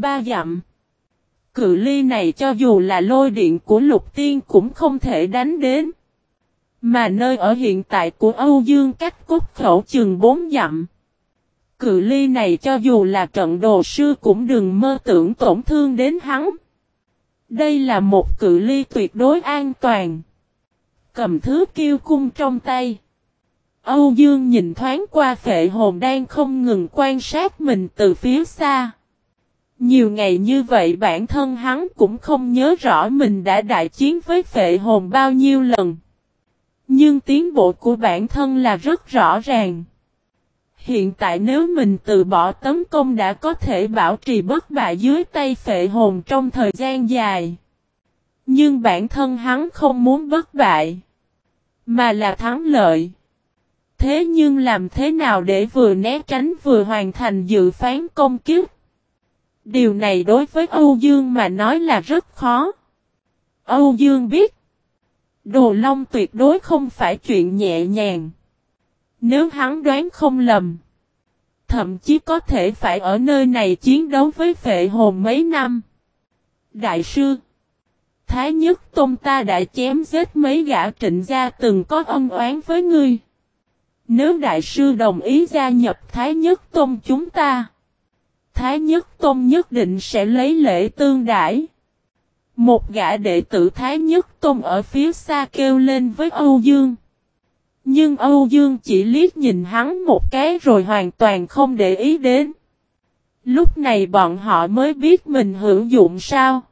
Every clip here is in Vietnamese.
Ba dặm. Cự ly này cho dù là lôi điện của lục tiên cũng không thể đánh đến. Mà nơi ở hiện tại của Âu Dương cách cốt khẩu chừng bốn dặm. Cự ly này cho dù là trận đồ sư cũng đừng mơ tưởng tổn thương đến hắn. Đây là một cự ly tuyệt đối an toàn. Cầm thứ kiêu cung trong tay. Âu Dương nhìn thoáng qua phệ hồn đang không ngừng quan sát mình từ phía xa. Nhiều ngày như vậy bản thân hắn cũng không nhớ rõ mình đã đại chiến với phệ hồn bao nhiêu lần. Nhưng tiến bộ của bản thân là rất rõ ràng. Hiện tại nếu mình từ bỏ tấn công đã có thể bảo trì bất bại dưới tay phệ hồn trong thời gian dài. Nhưng bản thân hắn không muốn bất bại. Mà là thắng lợi. Thế nhưng làm thế nào để vừa né tránh vừa hoàn thành dự phán công kiếp? Điều này đối với Âu Dương mà nói là rất khó. Âu Dương biết. Đồ Long tuyệt đối không phải chuyện nhẹ nhàng. Nếu hắn đoán không lầm. Thậm chí có thể phải ở nơi này chiến đấu với phệ hồn mấy năm. Đại sư. Thái nhất tôn ta đã chém giết mấy gã trịnh gia từng có ân oán với ngươi. Nếu đại sư đồng ý gia nhập Thái nhất tôn chúng ta. Thái nhất tôn nhất định sẽ lấy lễ tương đãi. Một gã đệ tử Thái nhất tôn ở phía xa kêu lên với Âu Dương. Nhưng Âu Dương chỉ liếc nhìn hắn một cái rồi hoàn toàn không để ý đến. Lúc này bọn họ mới biết mình hữu dụng sao.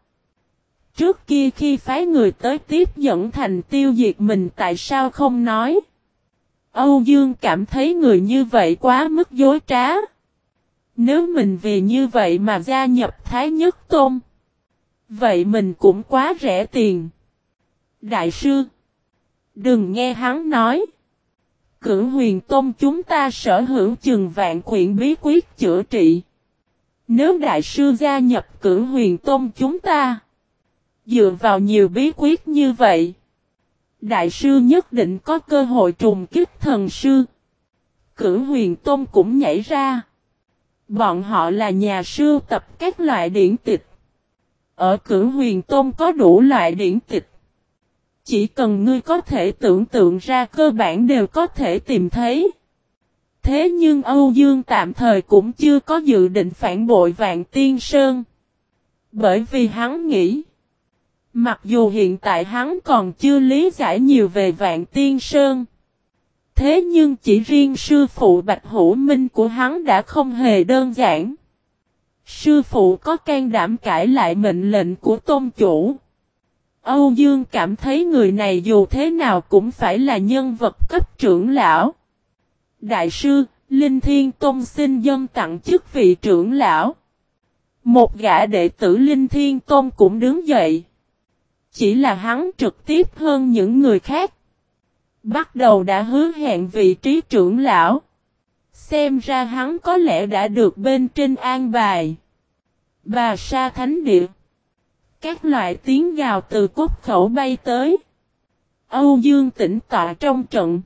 Trước kia khi phái người tới tiếp dẫn thành tiêu diệt mình tại sao không nói. Âu Dương cảm thấy người như vậy quá mức dối trá. Nếu mình vì như vậy mà gia nhập Thái Nhất Tôn. Vậy mình cũng quá rẻ tiền. Đại sư. Đừng nghe hắn nói. Cử huyền tôn chúng ta sở hữu chừng vạn quyển bí quyết chữa trị. Nếu đại sư gia nhập cử huyền tôn chúng ta. Dựa vào nhiều bí quyết như vậy. Đại sư nhất định có cơ hội trùng kích thần sư. Cử huyền tôn cũng nhảy ra. Bọn họ là nhà sưu tập các loại điển tịch. Ở cử huyền tôn có đủ loại điển tịch. Chỉ cần ngươi có thể tưởng tượng ra cơ bản đều có thể tìm thấy. Thế nhưng Âu Dương tạm thời cũng chưa có dự định phản bội Vạn Tiên Sơn. Bởi vì hắn nghĩ. Mặc dù hiện tại hắn còn chưa lý giải nhiều về Vạn Tiên Sơn. Thế nhưng chỉ riêng sư phụ Bạch Hữu Minh của hắn đã không hề đơn giản. Sư phụ có can đảm cãi lại mệnh lệnh của tôn chủ. Âu Dương cảm thấy người này dù thế nào cũng phải là nhân vật cấp trưởng lão. Đại sư, Linh Thiên Tôn xin dân tặng chức vị trưởng lão. Một gã đệ tử Linh Thiên Tôn cũng đứng dậy. Chỉ là hắn trực tiếp hơn những người khác. Bắt đầu đã hứa hẹn vị trí trưởng lão. Xem ra hắn có lẽ đã được bên trên an bài. Bà Sa Thánh Địa. Các loại tiếng gào từ cốt khẩu bay tới. Âu Dương tỉnh tọa trong trận.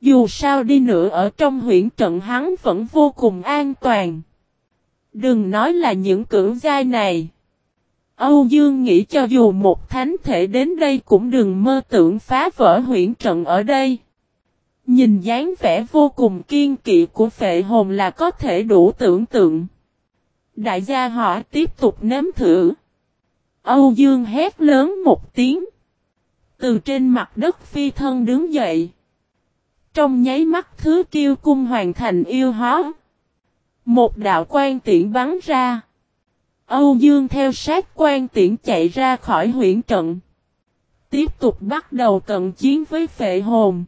Dù sao đi nữa ở trong huyện trận hắn vẫn vô cùng an toàn. Đừng nói là những cử giai này. Âu Dương nghĩ cho dù một thánh thể đến đây cũng đừng mơ tưởng phá vỡ huyển trận ở đây. Nhìn dáng vẻ vô cùng kiên kỵ của phệ hồn là có thể đủ tưởng tượng. Đại gia họ tiếp tục nếm thử. Âu Dương hét lớn một tiếng. Từ trên mặt đất phi thân đứng dậy. Trong nháy mắt thứ kiêu cung hoàn thành yêu hóa. Một đạo quan tiễn bắn ra. Âu Dương theo sát quan tiễn chạy ra khỏi huyện trận. Tiếp tục bắt đầu cận chiến với phệ hồn.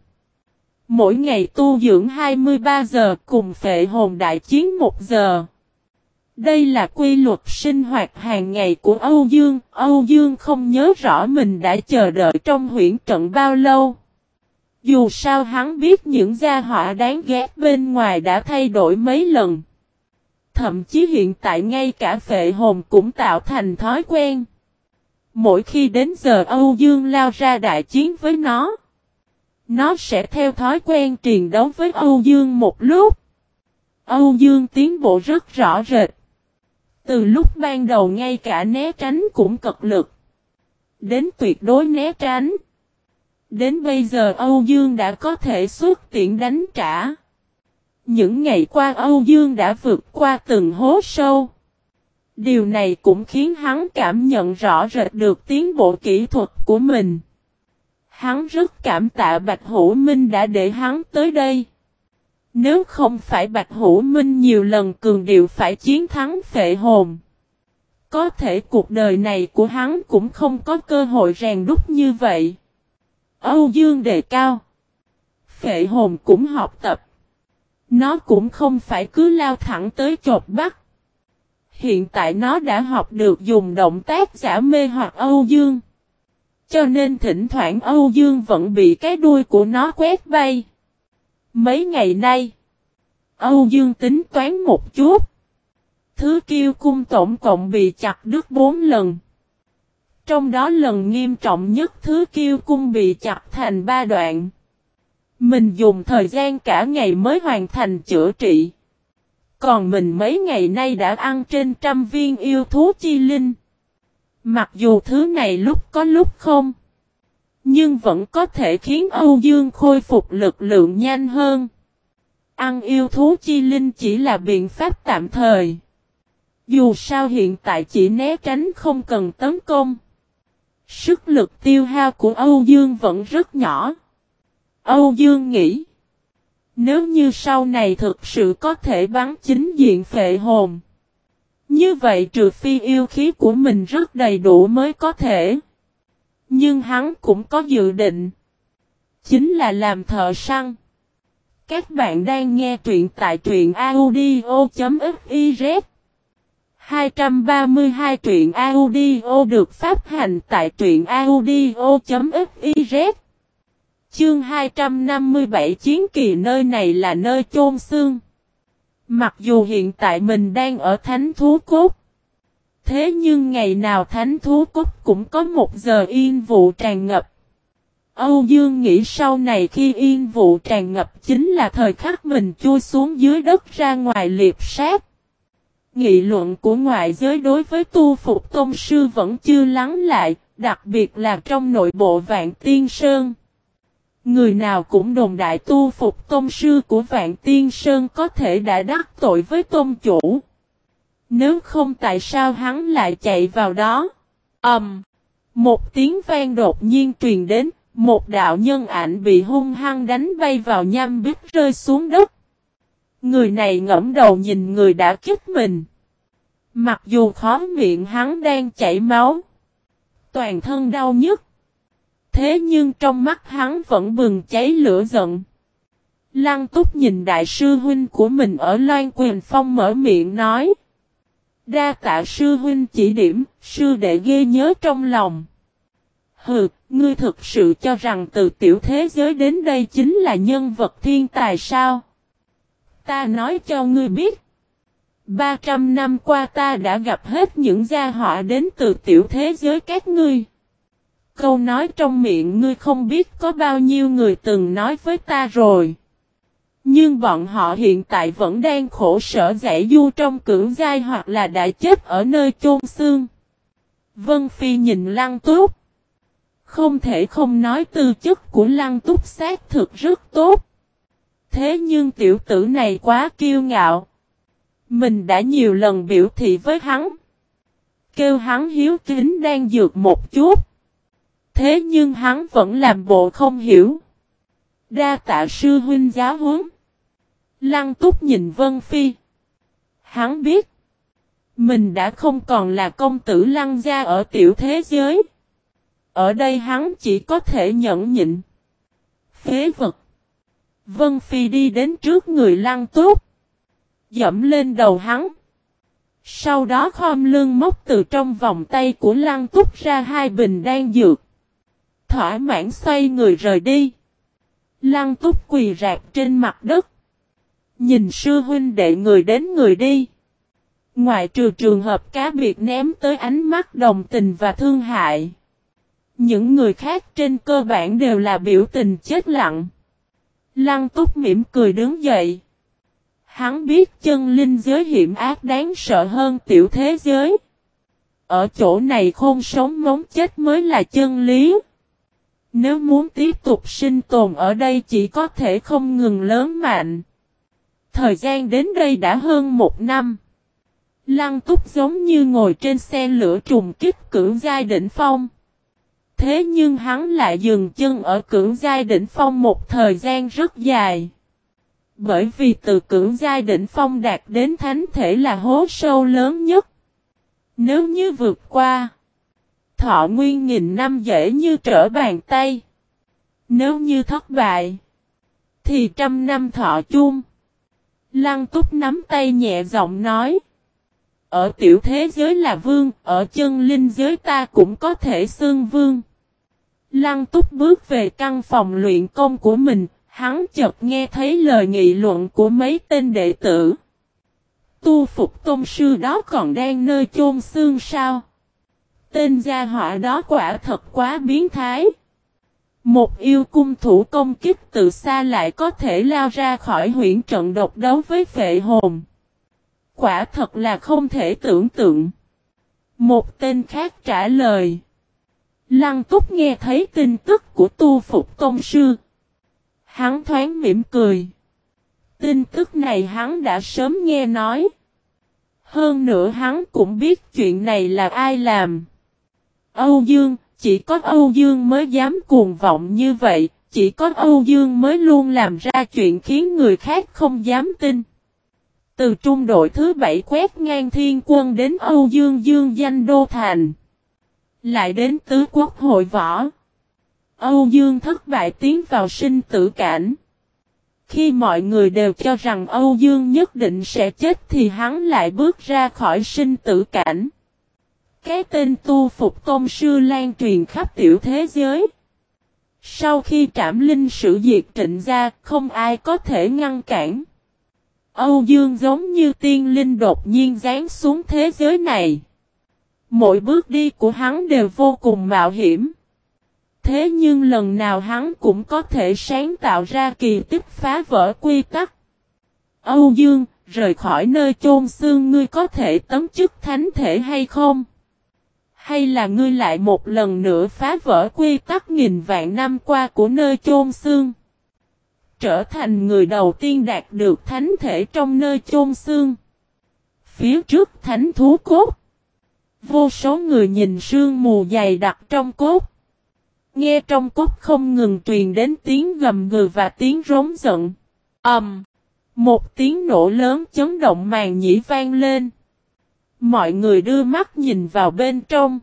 Mỗi ngày tu dưỡng 23 giờ cùng phệ hồn đại chiến 1 giờ. Đây là quy luật sinh hoạt hàng ngày của Âu Dương. Âu Dương không nhớ rõ mình đã chờ đợi trong huyện trận bao lâu. Dù sao hắn biết những gia họa đáng ghét bên ngoài đã thay đổi mấy lần. Thậm chí hiện tại ngay cả phệ hồn cũng tạo thành thói quen. Mỗi khi đến giờ Âu Dương lao ra đại chiến với nó. Nó sẽ theo thói quen truyền đấu với Âu Dương một lúc. Âu Dương tiến bộ rất rõ rệt. Từ lúc ban đầu ngay cả né tránh cũng cực lực. Đến tuyệt đối né tránh. Đến bây giờ Âu Dương đã có thể xuất tiện đánh trả. Những ngày qua Âu Dương đã vượt qua từng hố sâu. Điều này cũng khiến hắn cảm nhận rõ rệt được tiến bộ kỹ thuật của mình. Hắn rất cảm tạ Bạch Hữu Minh đã để hắn tới đây. Nếu không phải Bạch Hữu Minh nhiều lần cường điệu phải chiến thắng phệ hồn. Có thể cuộc đời này của hắn cũng không có cơ hội rèn đúc như vậy. Âu Dương đề cao. Phệ hồn cũng học tập. Nó cũng không phải cứ lao thẳng tới chột bắt. Hiện tại nó đã học được dùng động tác giả mê hoặc Âu Dương. Cho nên thỉnh thoảng Âu Dương vẫn bị cái đuôi của nó quét bay. Mấy ngày nay, Âu Dương tính toán một chút. Thứ kiêu cung tổng cộng bị chặt đứt bốn lần. Trong đó lần nghiêm trọng nhất thứ kiêu cung bị chặt thành ba đoạn. Mình dùng thời gian cả ngày mới hoàn thành chữa trị. Còn mình mấy ngày nay đã ăn trên trăm viên yêu thú chi linh. Mặc dù thứ này lúc có lúc không. Nhưng vẫn có thể khiến Âu Dương khôi phục lực lượng nhanh hơn. Ăn yêu thú chi linh chỉ là biện pháp tạm thời. Dù sao hiện tại chỉ né tránh không cần tấn công. Sức lực tiêu hao của Âu Dương vẫn rất nhỏ. Âu Dương nghĩ. Nếu như sau này thực sự có thể bắn chính diện phệ hồn. Như vậy trừ phi yêu khí của mình rất đầy đủ mới có thể. Nhưng hắn cũng có dự định. Chính là làm thợ săn. Các bạn đang nghe truyện tại truyện audio.fiz 232 truyện audio được phát hành tại truyện audio.fiz Chương 257 chiến kỳ nơi này là nơi chôn xương. Mặc dù hiện tại mình đang ở thánh thú cốt. Thế nhưng ngày nào thánh thú cốt cũng có một giờ yên vụ tràn ngập. Âu Dương nghĩ sau này khi yên vụ tràn ngập chính là thời khắc mình chui xuống dưới đất ra ngoài liệp sát. Nghị luận của ngoại giới đối với tu phục tôn sư vẫn chưa lắng lại, đặc biệt là trong nội bộ vạn tiên sơn. Người nào cũng đồn đại tu phục tôn sư của Vạn Tiên Sơn có thể đã đắc tội với tôn chủ. Nếu không tại sao hắn lại chạy vào đó? Ầm! Um, một tiếng vang đột nhiên truyền đến, một đạo nhân ảnh bị hung hăng đánh bay vào nham bích rơi xuống đất. Người này ngẫm đầu nhìn người đã kích mình. Mặc dù khó miệng hắn đang chảy máu. Toàn thân đau nhức. Thế nhưng trong mắt hắn vẫn bừng cháy lửa giận. Lăng túc nhìn đại sư huynh của mình ở Loan Quyền Phong mở miệng nói. Đa tạ sư huynh chỉ điểm, sư đệ ghê nhớ trong lòng. Hừ, ngươi thực sự cho rằng từ tiểu thế giới đến đây chính là nhân vật thiên tài sao? Ta nói cho ngươi biết. 300 năm qua ta đã gặp hết những gia họa đến từ tiểu thế giới các ngươi. Câu nói trong miệng ngươi không biết có bao nhiêu người từng nói với ta rồi. Nhưng bọn họ hiện tại vẫn đang khổ sở giải du trong cưỡng giai hoặc là đã chết ở nơi chôn xương. Vân Phi nhìn Lăng Túc. Không thể không nói tư chất của Lăng Túc xác thực rất tốt. Thế nhưng tiểu tử này quá kiêu ngạo. Mình đã nhiều lần biểu thị với hắn. Kêu hắn hiếu kính đang dược một chút. Thế nhưng hắn vẫn làm bộ không hiểu. Đa tạ sư huynh giáo huấn. Lăng túc nhìn Vân Phi. Hắn biết. Mình đã không còn là công tử lăng gia ở tiểu thế giới. Ở đây hắn chỉ có thể nhẫn nhịn. Phế vật. Vân Phi đi đến trước người lăng túc. Dẫm lên đầu hắn. Sau đó khom lưng móc từ trong vòng tay của lăng túc ra hai bình đan dược thỏa mãn xoay người rời đi. Lăng túc quỳ rạp trên mặt đất. Nhìn sư huynh đệ người đến người đi. Ngoại trừ trường hợp cá biệt ném tới ánh mắt đồng tình và thương hại. Những người khác trên cơ bản đều là biểu tình chết lặng. Lăng túc mỉm cười đứng dậy. Hắn biết chân linh giới hiểm ác đáng sợ hơn tiểu thế giới. Ở chỗ này khôn sống móng chết mới là chân lý. Nếu muốn tiếp tục sinh tồn ở đây chỉ có thể không ngừng lớn mạnh. Thời gian đến đây đã hơn một năm. Lăng túc giống như ngồi trên xe lửa trùng kích cưỡng giai đỉnh phong. Thế nhưng hắn lại dừng chân ở cưỡng giai đỉnh phong một thời gian rất dài. Bởi vì từ cưỡng giai đỉnh phong đạt đến thánh thể là hố sâu lớn nhất. Nếu như vượt qua, thọ nguyên nghìn năm dễ như trở bàn tay. Nếu như thất bại, thì trăm năm thọ chung. Lăng túc nắm tay nhẹ giọng nói. Ở tiểu thế giới là vương, ở chân linh giới ta cũng có thể xương vương. Lăng túc bước về căn phòng luyện công của mình, hắn chợt nghe thấy lời nghị luận của mấy tên đệ tử. Tu phục tôn sư đó còn đang nơi chôn xương sao? Tên gia họa đó quả thật quá biến thái. Một yêu cung thủ công kích từ xa lại có thể lao ra khỏi huyện trận độc đấu với phệ hồn. Quả thật là không thể tưởng tượng. Một tên khác trả lời. Lăng túc nghe thấy tin tức của tu phục công sư. Hắn thoáng mỉm cười. Tin tức này hắn đã sớm nghe nói. Hơn nữa hắn cũng biết chuyện này là ai làm. Âu Dương, chỉ có Âu Dương mới dám cuồng vọng như vậy, chỉ có Âu Dương mới luôn làm ra chuyện khiến người khác không dám tin. Từ trung đội thứ bảy quét ngang thiên quân đến Âu Dương Dương danh đô thành. Lại đến tứ quốc hội võ. Âu Dương thất bại tiến vào sinh tử cảnh. Khi mọi người đều cho rằng Âu Dương nhất định sẽ chết thì hắn lại bước ra khỏi sinh tử cảnh. Cái tên tu phục tôn sư lan truyền khắp tiểu thế giới. Sau khi trảm linh sự diệt trịnh ra, không ai có thể ngăn cản. Âu Dương giống như tiên linh đột nhiên rán xuống thế giới này. Mỗi bước đi của hắn đều vô cùng mạo hiểm. Thế nhưng lần nào hắn cũng có thể sáng tạo ra kỳ tích phá vỡ quy tắc. Âu Dương, rời khỏi nơi chôn xương ngươi có thể tấm chức thánh thể hay không? Hay là ngươi lại một lần nữa phá vỡ quy tắc nghìn vạn năm qua của nơi chôn xương? Trở thành người đầu tiên đạt được thánh thể trong nơi chôn xương. Phía trước thánh thú cốt. Vô số người nhìn sương mù dày đặc trong cốt. Nghe trong cốt không ngừng truyền đến tiếng gầm ngừ và tiếng rống giận. ầm, um, Một tiếng nổ lớn chấn động màn nhĩ vang lên. Mọi người đưa mắt nhìn vào bên trong.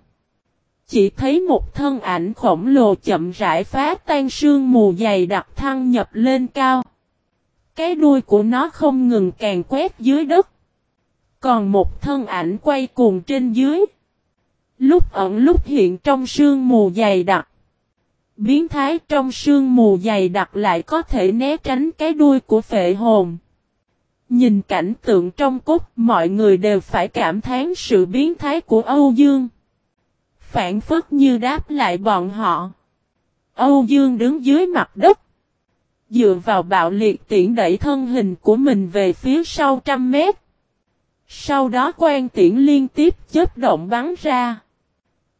Chỉ thấy một thân ảnh khổng lồ chậm rãi phá tan sương mù dày đặc thăng nhập lên cao. Cái đuôi của nó không ngừng càng quét dưới đất. Còn một thân ảnh quay cuồng trên dưới. Lúc ẩn lúc hiện trong sương mù dày đặc. Biến thái trong sương mù dày đặc lại có thể né tránh cái đuôi của phệ hồn. Nhìn cảnh tượng trong cốt, mọi người đều phải cảm thán sự biến thái của Âu Dương. Phản phất như đáp lại bọn họ. Âu Dương đứng dưới mặt đất. Dựa vào bạo liệt tiễn đẩy thân hình của mình về phía sau trăm mét. Sau đó quan tiễn liên tiếp chớp động bắn ra.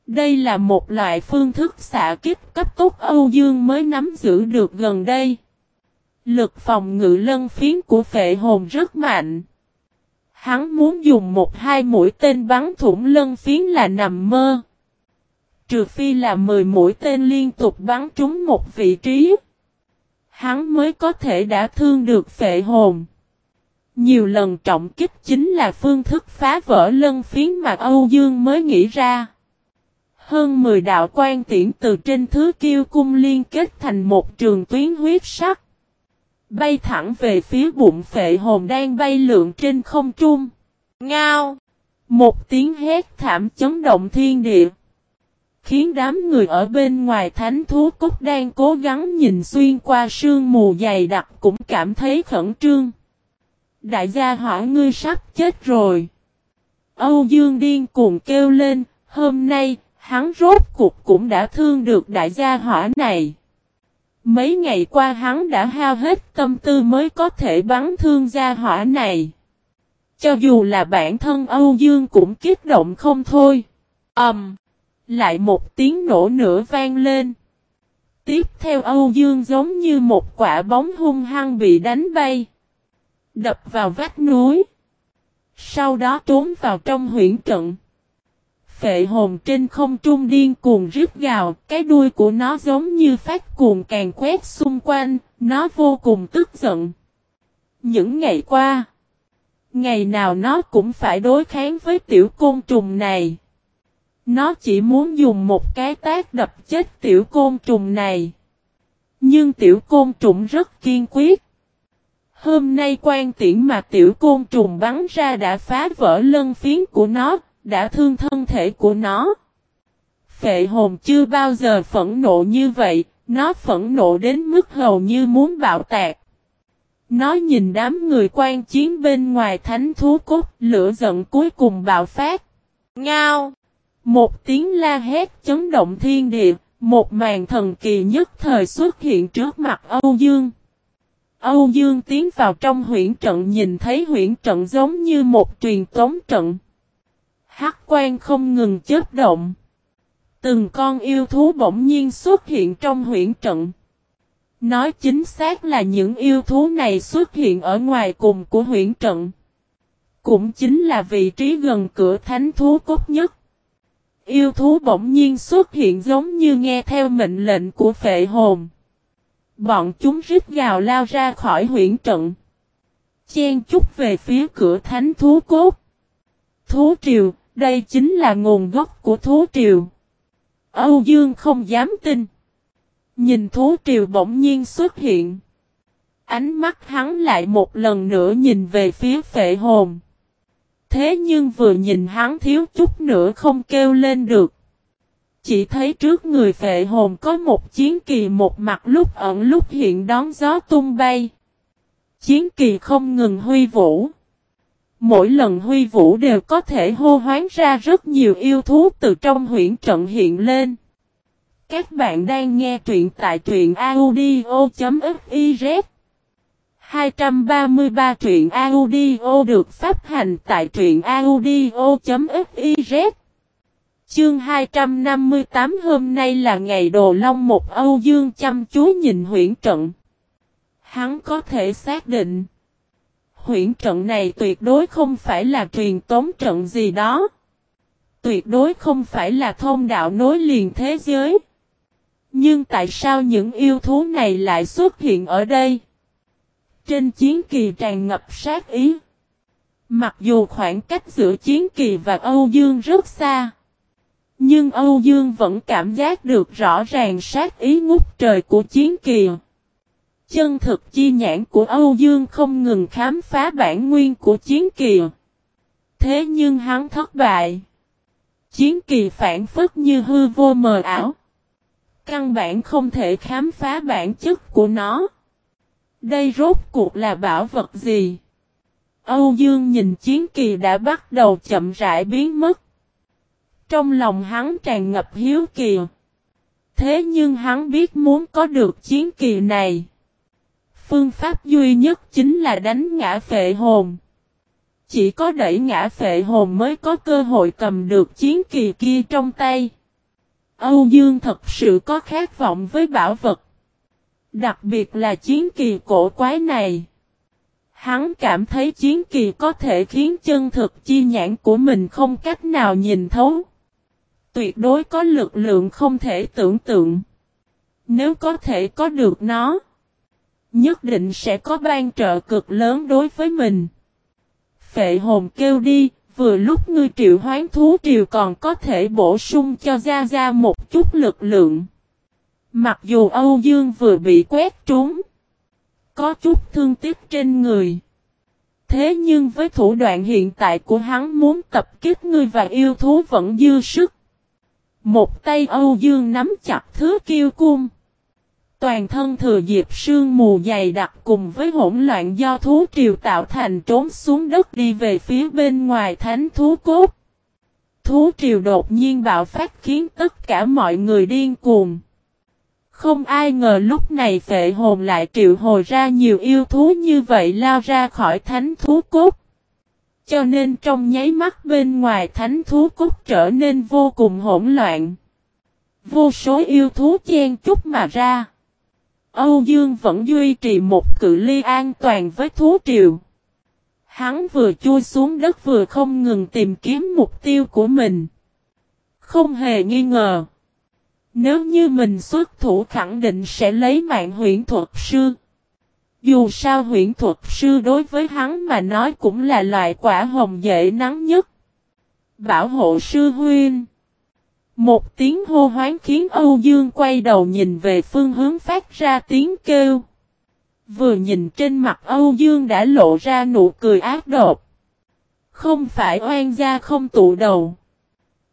Đây là một loại phương thức xạ kích cấp tốc Âu Dương mới nắm giữ được gần đây. Lực phòng ngự lân phiến của phệ hồn rất mạnh. Hắn muốn dùng một hai mũi tên bắn thủng lân phiến là nằm mơ. Trừ phi là 10 mũi tên liên tục bắn trúng một vị trí. Hắn mới có thể đã thương được phệ hồn. Nhiều lần trọng kích chính là phương thức phá vỡ lân phiến mà Âu Dương mới nghĩ ra. Hơn 10 đạo quan tiễn từ trên thứ kiêu cung liên kết thành một trường tuyến huyết sắc. Bay thẳng về phía bụng phệ hồn đang bay lượn trên không trung. Ngao! Một tiếng hét thảm chấn động thiên địa. Khiến đám người ở bên ngoài thánh thú cốt đang cố gắng nhìn xuyên qua sương mù dày đặc cũng cảm thấy khẩn trương. Đại gia hỏi ngươi sắp chết rồi. Âu Dương điên cuồng kêu lên, hôm nay, hắn rốt cuộc cũng đã thương được đại gia hỏa này. Mấy ngày qua hắn đã hao hết tâm tư mới có thể bắn thương ra hỏa này. Cho dù là bản thân Âu Dương cũng kích động không thôi. Ầm. Um, lại một tiếng nổ nữa vang lên. Tiếp theo Âu Dương giống như một quả bóng hung hăng bị đánh bay. Đập vào vách núi. Sau đó trốn vào trong huyển trận. Phệ hồn trên không trung điên cuồng rít gào, cái đuôi của nó giống như phát cuồng càng quét xung quanh, nó vô cùng tức giận. Những ngày qua, ngày nào nó cũng phải đối kháng với tiểu côn trùng này. Nó chỉ muốn dùng một cái tác đập chết tiểu côn trùng này. Nhưng tiểu côn trùng rất kiên quyết. Hôm nay quan tiễn mà tiểu côn trùng bắn ra đã phá vỡ lân phiến của nó, đã thương thân thể của nó. Phệ hồn chưa bao giờ phẫn nộ như vậy, nó phẫn nộ đến mức hầu như muốn bạo tạc. Nó nhìn đám người quan chiến bên ngoài thánh thú cốt, lửa giận cuối cùng bạo phát. Ngao! Một tiếng la hét chấn động thiên địa, một màn thần kỳ nhất thời xuất hiện trước mặt Âu Dương. Âu Dương tiến vào trong huyển trận nhìn thấy huyển trận giống như một truyền tống trận. Hắc quan không ngừng chớp động. Từng con yêu thú bỗng nhiên xuất hiện trong huyển trận. Nói chính xác là những yêu thú này xuất hiện ở ngoài cùng của huyển trận. Cũng chính là vị trí gần cửa thánh thú cốt nhất. Yêu thú bỗng nhiên xuất hiện giống như nghe theo mệnh lệnh của phệ hồn. Bọn chúng rít gào lao ra khỏi huyển trận. Chen chút về phía cửa thánh thú cốt. Thú triều, đây chính là nguồn gốc của thú triều. Âu Dương không dám tin. Nhìn thú triều bỗng nhiên xuất hiện. Ánh mắt hắn lại một lần nữa nhìn về phía phệ hồn. Thế nhưng vừa nhìn hắn thiếu chút nữa không kêu lên được. Chỉ thấy trước người phệ hồn có một chiến kỳ một mặt lúc ẩn lúc hiện đón gió tung bay. Chiến kỳ không ngừng huy vũ. Mỗi lần huy vũ đều có thể hô hoán ra rất nhiều yêu thú từ trong huyện trận hiện lên. Các bạn đang nghe truyện tại truyện audio.fiz 233 truyện audio được phát hành tại truyện audio.fiz Chương 258 hôm nay là ngày đồ long một Âu Dương chăm chú nhìn huyện trận. Hắn có thể xác định. Huyển trận này tuyệt đối không phải là truyền tống trận gì đó. Tuyệt đối không phải là thông đạo nối liền thế giới. Nhưng tại sao những yêu thú này lại xuất hiện ở đây? Trên chiến kỳ tràn ngập sát ý. Mặc dù khoảng cách giữa chiến kỳ và Âu Dương rất xa. Nhưng Âu Dương vẫn cảm giác được rõ ràng sát ý ngút trời của chiến kỳ. Chân thực chi nhãn của Âu Dương không ngừng khám phá bản nguyên của chiến kỳ. Thế nhưng hắn thất bại. Chiến kỳ phản phất như hư vô mờ ảo. Căn bản không thể khám phá bản chất của nó. Đây rốt cuộc là bảo vật gì? Âu Dương nhìn chiến kỳ đã bắt đầu chậm rãi biến mất. Trong lòng hắn tràn ngập hiếu kỳ. Thế nhưng hắn biết muốn có được chiến kỳ này. Phương pháp duy nhất chính là đánh ngã phệ hồn. Chỉ có đẩy ngã phệ hồn mới có cơ hội cầm được chiến kỳ kia trong tay. Âu Dương thật sự có khát vọng với bảo vật. Đặc biệt là chiến kỳ cổ quái này. Hắn cảm thấy chiến kỳ có thể khiến chân thực chi nhãn của mình không cách nào nhìn thấu. Tuyệt đối có lực lượng không thể tưởng tượng. Nếu có thể có được nó, nhất định sẽ có ban trợ cực lớn đối với mình. Phệ hồn kêu đi, vừa lúc ngươi triệu hoán thú triều còn có thể bổ sung cho Gia Gia một chút lực lượng. Mặc dù Âu Dương vừa bị quét trúng, có chút thương tiếc trên người. Thế nhưng với thủ đoạn hiện tại của hắn muốn tập kích ngươi và yêu thú vẫn dư sức. Một tay Âu Dương nắm chặt thứ kiêu cung. Toàn thân thừa diệp sương mù dày đặc cùng với hỗn loạn do thú triều tạo thành trốn xuống đất đi về phía bên ngoài thánh thú cốt. Thú triều đột nhiên bạo phát khiến tất cả mọi người điên cuồng. Không ai ngờ lúc này phệ hồn lại triệu hồi ra nhiều yêu thú như vậy lao ra khỏi thánh thú cốt. Cho nên trong nháy mắt bên ngoài thánh thú cốt trở nên vô cùng hỗn loạn. Vô số yêu thú chen chúc mà ra. Âu Dương vẫn duy trì một cự ly an toàn với thú triều. Hắn vừa chui xuống đất vừa không ngừng tìm kiếm mục tiêu của mình. Không hề nghi ngờ. Nếu như mình xuất thủ khẳng định sẽ lấy mạng huyện thuật sư. Dù sao huyện thuật sư đối với hắn mà nói cũng là loại quả hồng dễ nắng nhất. Bảo hộ sư huynh. Một tiếng hô hoáng khiến Âu Dương quay đầu nhìn về phương hướng phát ra tiếng kêu. Vừa nhìn trên mặt Âu Dương đã lộ ra nụ cười ác độc. Không phải oan gia không tụ đầu.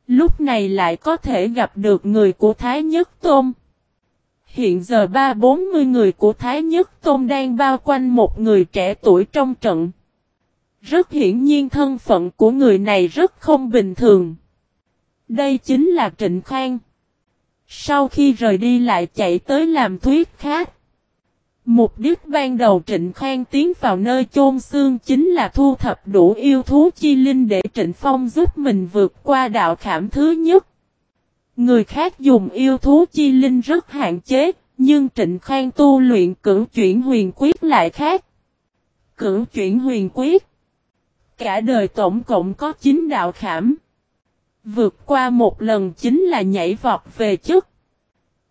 Lúc này lại có thể gặp được người của Thái Nhất Tôn. Hiện giờ ba bốn mươi người của Thái Nhất Tôn đang bao quanh một người trẻ tuổi trong trận. Rất hiển nhiên thân phận của người này rất không bình thường. Đây chính là Trịnh Khang. Sau khi rời đi lại chạy tới làm thuyết khác. Mục đích ban đầu Trịnh Khang tiến vào nơi chôn xương chính là thu thập đủ yêu thú chi linh để Trịnh Phong giúp mình vượt qua đạo khảm thứ nhất. Người khác dùng yêu thú chi linh rất hạn chế, nhưng Trịnh Khang tu luyện cửu chuyển huyền quyết lại khác. Cửu chuyển huyền quyết Cả đời tổng cộng có 9 đạo khảm. Vượt qua một lần chính là nhảy vọt về chức.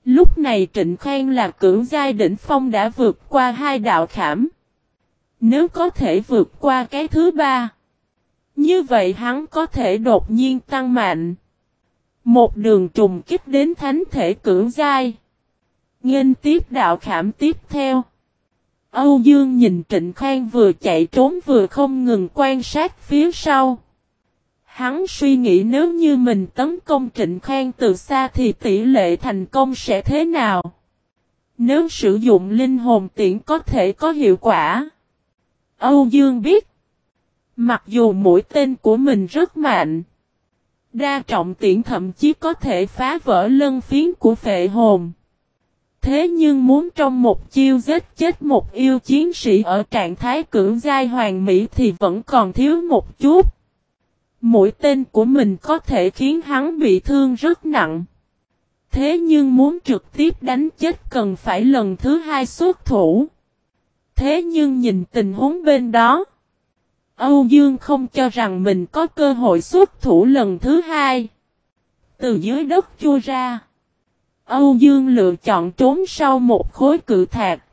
Lúc này Trịnh Khang là cưỡng giai đỉnh phong đã vượt qua hai đạo khảm. Nếu có thể vượt qua cái thứ ba. Như vậy hắn có thể đột nhiên tăng mạnh. Một đường trùng kích đến thánh thể cưỡng giai. Nghênh tiếp đạo khảm tiếp theo. Âu Dương nhìn Trịnh Khang vừa chạy trốn vừa không ngừng quan sát phía sau. Hắn suy nghĩ nếu như mình tấn công Trịnh Khang từ xa thì tỷ lệ thành công sẽ thế nào? Nếu sử dụng linh hồn tiễn có thể có hiệu quả. Âu Dương biết. Mặc dù mũi tên của mình rất mạnh. Đa trọng tiễn thậm chí có thể phá vỡ lân phiến của phệ hồn. Thế nhưng muốn trong một chiêu giết chết một yêu chiến sĩ ở trạng thái cưỡng giai hoàng mỹ thì vẫn còn thiếu một chút mỗi tên của mình có thể khiến hắn bị thương rất nặng. Thế nhưng muốn trực tiếp đánh chết cần phải lần thứ hai xuất thủ. Thế nhưng nhìn tình huống bên đó. Âu Dương không cho rằng mình có cơ hội xuất thủ lần thứ hai. Từ dưới đất chui ra. Âu Dương lựa chọn trốn sau một khối cự thạch.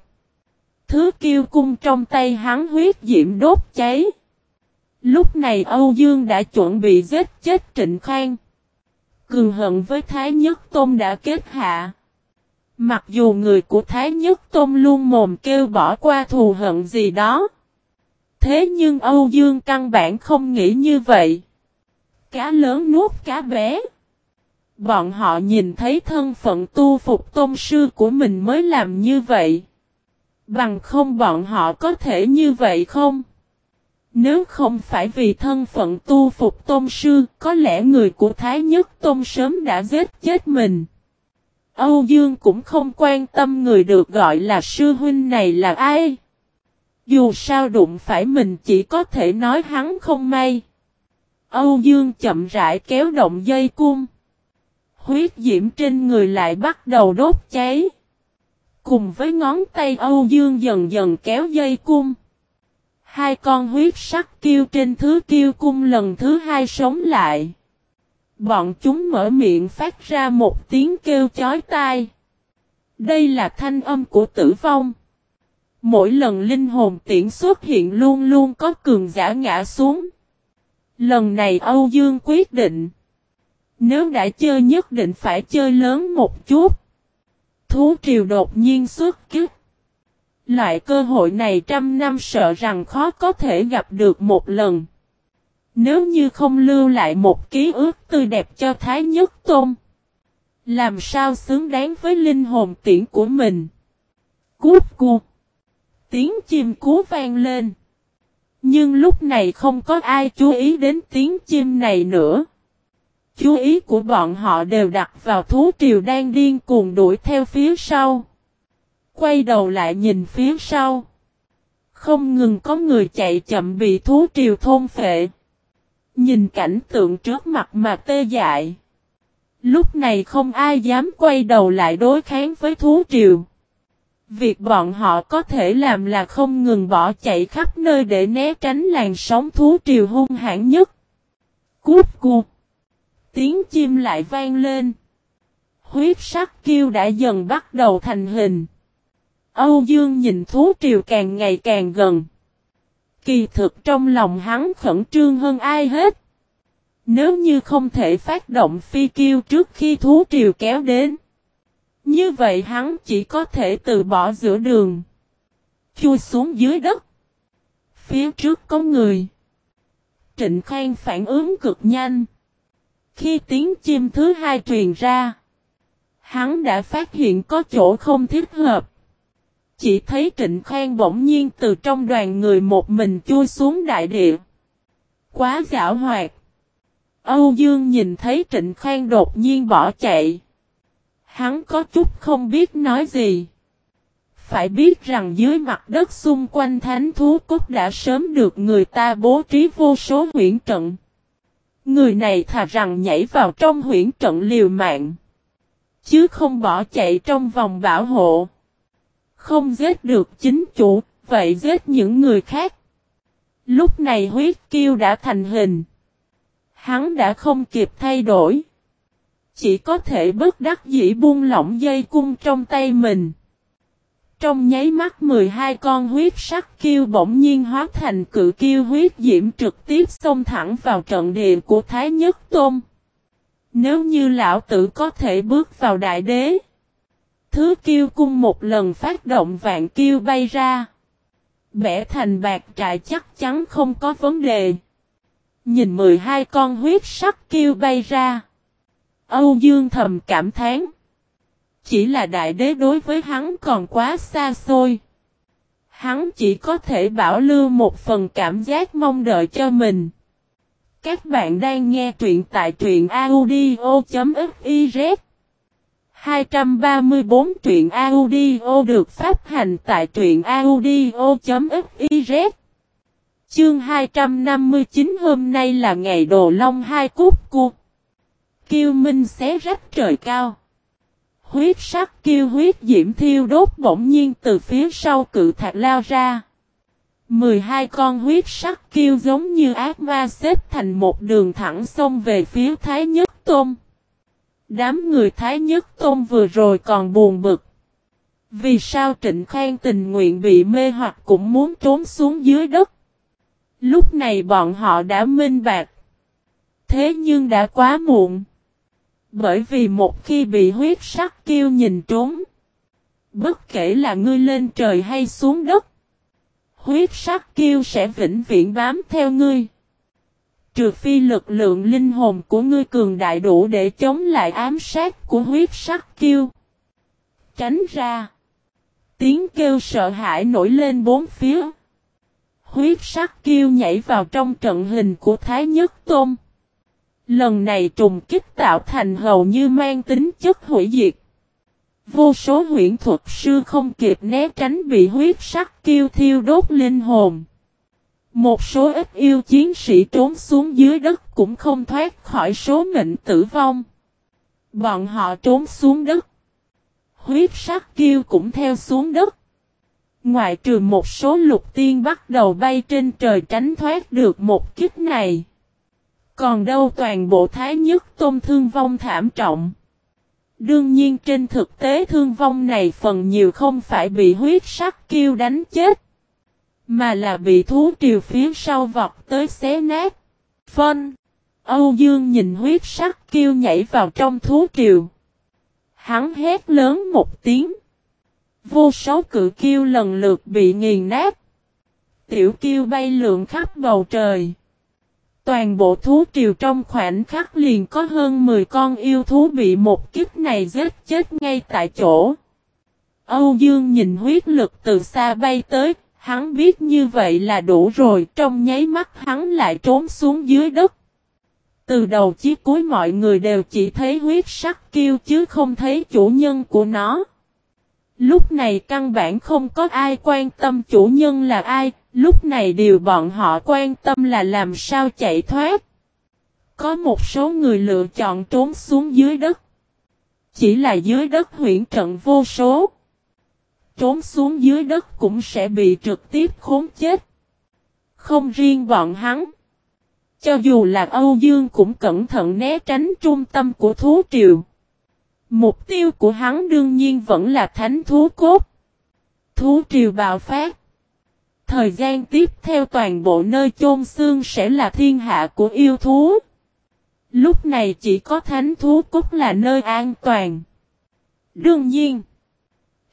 Thứ kiêu cung trong tay hắn huyết diễm đốt cháy. Lúc này Âu Dương đã chuẩn bị giết chết Trịnh Khang. Cường hận với Thái Nhất Tôn đã kết hạ. Mặc dù người của Thái Nhất Tôn luôn mồm kêu bỏ qua thù hận gì đó. Thế nhưng Âu Dương căn bản không nghĩ như vậy. Cá lớn nuốt cá bé. Bọn họ nhìn thấy thân phận tu phục tôn sư của mình mới làm như vậy. Bằng không bọn họ có thể như vậy không? Nếu không phải vì thân phận tu phục tôn sư, có lẽ người của Thái Nhất Tôn sớm đã giết chết mình. Âu Dương cũng không quan tâm người được gọi là sư huynh này là ai. Dù sao đụng phải mình chỉ có thể nói hắn không may. Âu Dương chậm rãi kéo động dây cung. Huyết diễm trên người lại bắt đầu đốt cháy. Cùng với ngón tay Âu Dương dần dần kéo dây cung. Hai con huyết sắc kêu trên thứ kiêu cung lần thứ hai sống lại. Bọn chúng mở miệng phát ra một tiếng kêu chói tai. Đây là thanh âm của tử vong. Mỗi lần linh hồn tiễn xuất hiện luôn luôn có cường giả ngã xuống. Lần này Âu Dương quyết định. Nếu đã chơi nhất định phải chơi lớn một chút. Thú triều đột nhiên xuất kích. Loại cơ hội này trăm năm sợ rằng khó có thể gặp được một lần. Nếu như không lưu lại một ký ức tươi đẹp cho Thái Nhất Tôn. Làm sao xứng đáng với linh hồn tiễn của mình. Cút cu. Tiếng chim cú vang lên. Nhưng lúc này không có ai chú ý đến tiếng chim này nữa. Chú ý của bọn họ đều đặt vào thú triều đang điên cuồng đuổi theo phía sau. Quay đầu lại nhìn phía sau. Không ngừng có người chạy chậm bị thú triều thôn phệ. Nhìn cảnh tượng trước mặt mà tê dại. Lúc này không ai dám quay đầu lại đối kháng với thú triều. Việc bọn họ có thể làm là không ngừng bỏ chạy khắp nơi để né tránh làn sóng thú triều hung hãn nhất. Cút cụt. Tiếng chim lại vang lên. Huyết sắc kiêu đã dần bắt đầu thành hình. Âu Dương nhìn thú triều càng ngày càng gần. Kỳ thực trong lòng hắn khẩn trương hơn ai hết. Nếu như không thể phát động phi kiêu trước khi thú triều kéo đến. Như vậy hắn chỉ có thể từ bỏ giữa đường. Chui xuống dưới đất. Phía trước có người. Trịnh Khang phản ứng cực nhanh. Khi tiếng chim thứ hai truyền ra. Hắn đã phát hiện có chỗ không thích hợp. Chỉ thấy Trịnh Khang bỗng nhiên từ trong đoàn người một mình chui xuống đại địa. Quá giảo hoạt. Âu Dương nhìn thấy Trịnh Khang đột nhiên bỏ chạy. Hắn có chút không biết nói gì. Phải biết rằng dưới mặt đất xung quanh thánh thú cốt đã sớm được người ta bố trí vô số huyển trận. Người này thà rằng nhảy vào trong huyển trận liều mạng. Chứ không bỏ chạy trong vòng bảo hộ. Không giết được chính chủ, vậy giết những người khác. Lúc này huyết kiêu đã thành hình. Hắn đã không kịp thay đổi. Chỉ có thể bất đắc dĩ buông lỏng dây cung trong tay mình. Trong nháy mắt 12 con huyết sắc kiêu bỗng nhiên hóa thành cự kiêu huyết diễm trực tiếp xông thẳng vào trận địa của Thái Nhất Tôn. Nếu như lão tử có thể bước vào đại đế. Thứ kiêu cung một lần phát động vạn kiêu bay ra. Bẻ thành bạc trại chắc chắn không có vấn đề. Nhìn 12 con huyết sắc kiêu bay ra. Âu Dương thầm cảm thán. Chỉ là đại đế đối với hắn còn quá xa xôi. Hắn chỉ có thể bảo lưu một phần cảm giác mong đợi cho mình. Các bạn đang nghe truyện tại truyện audio.fif 234 truyện audio được phát hành tại truyện audio.fiz Chương 259 hôm nay là ngày đồ long hai cút cu. Kiêu Minh xé rách trời cao. Huyết sắc kiêu huyết diễm thiêu đốt bỗng nhiên từ phía sau cự thạch lao ra. 12 con huyết sắc kiêu giống như ác ma xếp thành một đường thẳng xông về phía Thái Nhất Tôn. Đám người Thái Nhất Tôn vừa rồi còn buồn bực. Vì sao Trịnh Khang tình nguyện bị mê hoặc cũng muốn trốn xuống dưới đất. Lúc này bọn họ đã minh bạc. Thế nhưng đã quá muộn. Bởi vì một khi bị huyết sắc kêu nhìn trốn. Bất kể là ngươi lên trời hay xuống đất. Huyết sắc kêu sẽ vĩnh viễn bám theo ngươi. Trừ phi lực lượng linh hồn của ngươi cường đại đủ để chống lại ám sát của huyết sắc kêu. Tránh ra. Tiếng kêu sợ hãi nổi lên bốn phía. Huyết sắc kêu nhảy vào trong trận hình của Thái Nhất Tôn. Lần này trùng kích tạo thành hầu như mang tính chất hủy diệt. Vô số huyễn thuật sư không kịp né tránh bị huyết sắc kiêu thiêu đốt linh hồn. Một số ít yêu chiến sĩ trốn xuống dưới đất cũng không thoát khỏi số mệnh tử vong. Bọn họ trốn xuống đất. Huyết sắc kiêu cũng theo xuống đất. Ngoại trừ một số lục tiên bắt đầu bay trên trời tránh thoát được một kích này. Còn đâu toàn bộ thái nhất tôm thương vong thảm trọng. Đương nhiên trên thực tế thương vong này phần nhiều không phải bị huyết sắc kiêu đánh chết. Mà là bị thú triều phía sau vọt tới xé nát. Phân. Âu Dương nhìn huyết sắc kêu nhảy vào trong thú triều. Hắn hét lớn một tiếng. Vô số cự kêu lần lượt bị nghiền nát. Tiểu kêu bay lượn khắp bầu trời. Toàn bộ thú triều trong khoảnh khắc liền có hơn 10 con yêu thú bị một kiếp này giết chết ngay tại chỗ. Âu Dương nhìn huyết lực từ xa bay tới, hắn biết như vậy là đủ rồi, trong nháy mắt hắn lại trốn xuống dưới đất. Từ đầu chí cuối mọi người đều chỉ thấy huyết sắc kiêu chứ không thấy chủ nhân của nó. Lúc này căn bản không có ai quan tâm chủ nhân là ai, lúc này điều bọn họ quan tâm là làm sao chạy thoát. Có một số người lựa chọn trốn xuống dưới đất. Chỉ là dưới đất huyện trận vô số. Trốn xuống dưới đất cũng sẽ bị trực tiếp khốn chết. Không riêng bọn hắn. Cho dù là Âu Dương cũng cẩn thận né tránh trung tâm của thú triều. Mục tiêu của hắn đương nhiên vẫn là thánh thú cốt. Thú triều bạo phát. Thời gian tiếp theo toàn bộ nơi chôn xương sẽ là thiên hạ của yêu thú. Lúc này chỉ có thánh thú cốt là nơi an toàn. Đương nhiên,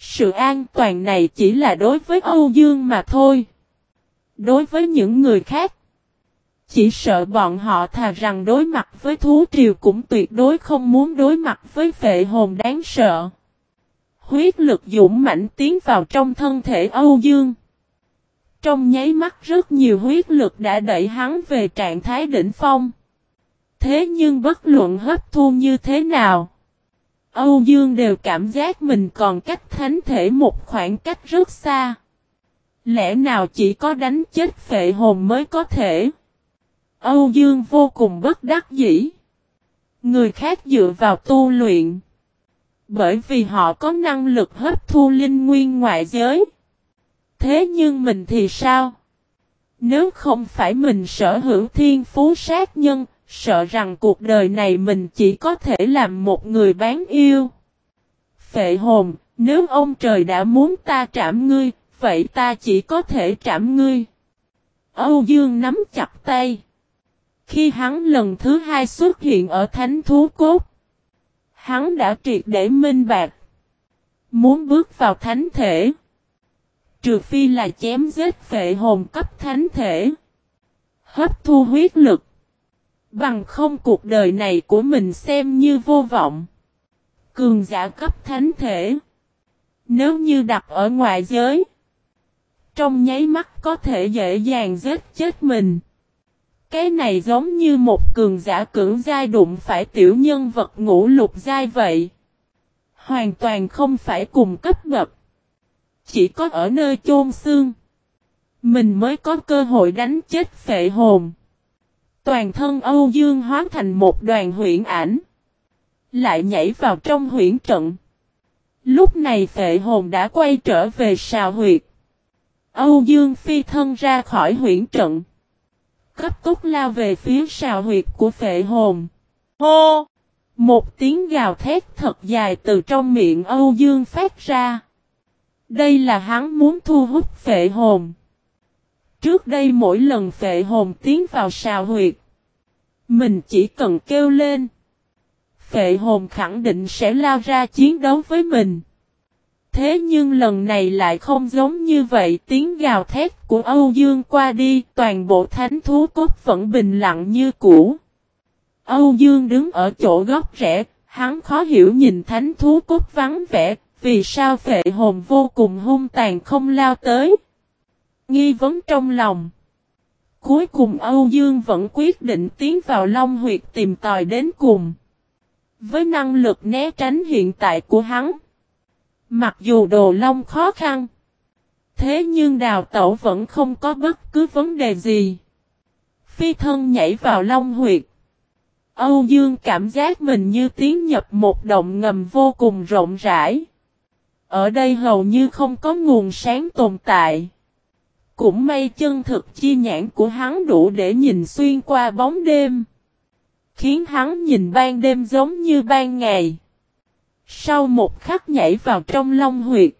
sự an toàn này chỉ là đối với Âu Dương mà thôi. Đối với những người khác, chỉ sợ bọn họ thà rằng đối mặt với thú triều cũng tuyệt đối không muốn đối mặt với phệ hồn đáng sợ. Huyết lực dũng mạnh tiến vào trong thân thể Âu Dương. Trong nháy mắt rất nhiều huyết lực đã đẩy hắn về trạng thái đỉnh phong. Thế nhưng bất luận hấp thu như thế nào, Âu Dương đều cảm giác mình còn cách thánh thể một khoảng cách rất xa. Lẽ nào chỉ có đánh chết phệ hồn mới có thể? Âu Dương vô cùng bất đắc dĩ. Người khác dựa vào tu luyện. Bởi vì họ có năng lực hấp thu linh nguyên ngoại giới. Thế nhưng mình thì sao? Nếu không phải mình sở hữu thiên phú sát nhân, sợ rằng cuộc đời này mình chỉ có thể làm một người bán yêu. Phệ hồn, nếu ông trời đã muốn ta trảm ngươi, vậy ta chỉ có thể trảm ngươi. Âu Dương nắm chặt tay. Khi hắn lần thứ hai xuất hiện ở thánh thú cốt, hắn đã triệt để minh bạc. Muốn bước vào thánh thể. Trừ phi là chém giết phệ hồn cấp thánh thể. Hấp thu huyết lực. Bằng không cuộc đời này của mình xem như vô vọng. Cường giả cấp thánh thể. Nếu như đặt ở ngoại giới. Trong nháy mắt có thể dễ dàng giết chết mình. Cái này giống như một cường giả cưỡng giai đụng phải tiểu nhân vật ngũ lục giai vậy. Hoàn toàn không phải cùng cấp bậc. Chỉ có ở nơi chôn xương. Mình mới có cơ hội đánh chết phệ hồn. Toàn thân Âu Dương hóa thành một đoàn huyễn ảnh. Lại nhảy vào trong huyễn trận. Lúc này phệ hồn đã quay trở về sào huyệt. Âu Dương phi thân ra khỏi huyễn trận. Cấp tốc lao về phía sào huyệt của phệ hồn. Hô! Một tiếng gào thét thật dài từ trong miệng Âu Dương phát ra. Đây là hắn muốn thu hút phệ hồn. Trước đây mỗi lần phệ hồn tiến vào sào huyệt. Mình chỉ cần kêu lên. Phệ hồn khẳng định sẽ lao ra chiến đấu với mình. Thế nhưng lần này lại không giống như vậy tiếng gào thét của Âu Dương qua đi toàn bộ thánh thú cốt vẫn bình lặng như cũ. Âu Dương đứng ở chỗ góc rẽ, hắn khó hiểu nhìn thánh thú cốt vắng vẻ, vì sao phệ hồn vô cùng hung tàn không lao tới. Nghi vấn trong lòng. Cuối cùng Âu Dương vẫn quyết định tiến vào Long huyệt tìm tòi đến cùng. Với năng lực né tránh hiện tại của hắn. Mặc dù đồ long khó khăn. Thế nhưng đào tẩu vẫn không có bất cứ vấn đề gì. Phi thân nhảy vào long huyệt. Âu Dương cảm giác mình như tiến nhập một động ngầm vô cùng rộng rãi. Ở đây hầu như không có nguồn sáng tồn tại. Cũng may chân thực chi nhãn của hắn đủ để nhìn xuyên qua bóng đêm. Khiến hắn nhìn ban đêm giống như ban ngày. Sau một khắc nhảy vào trong long huyệt.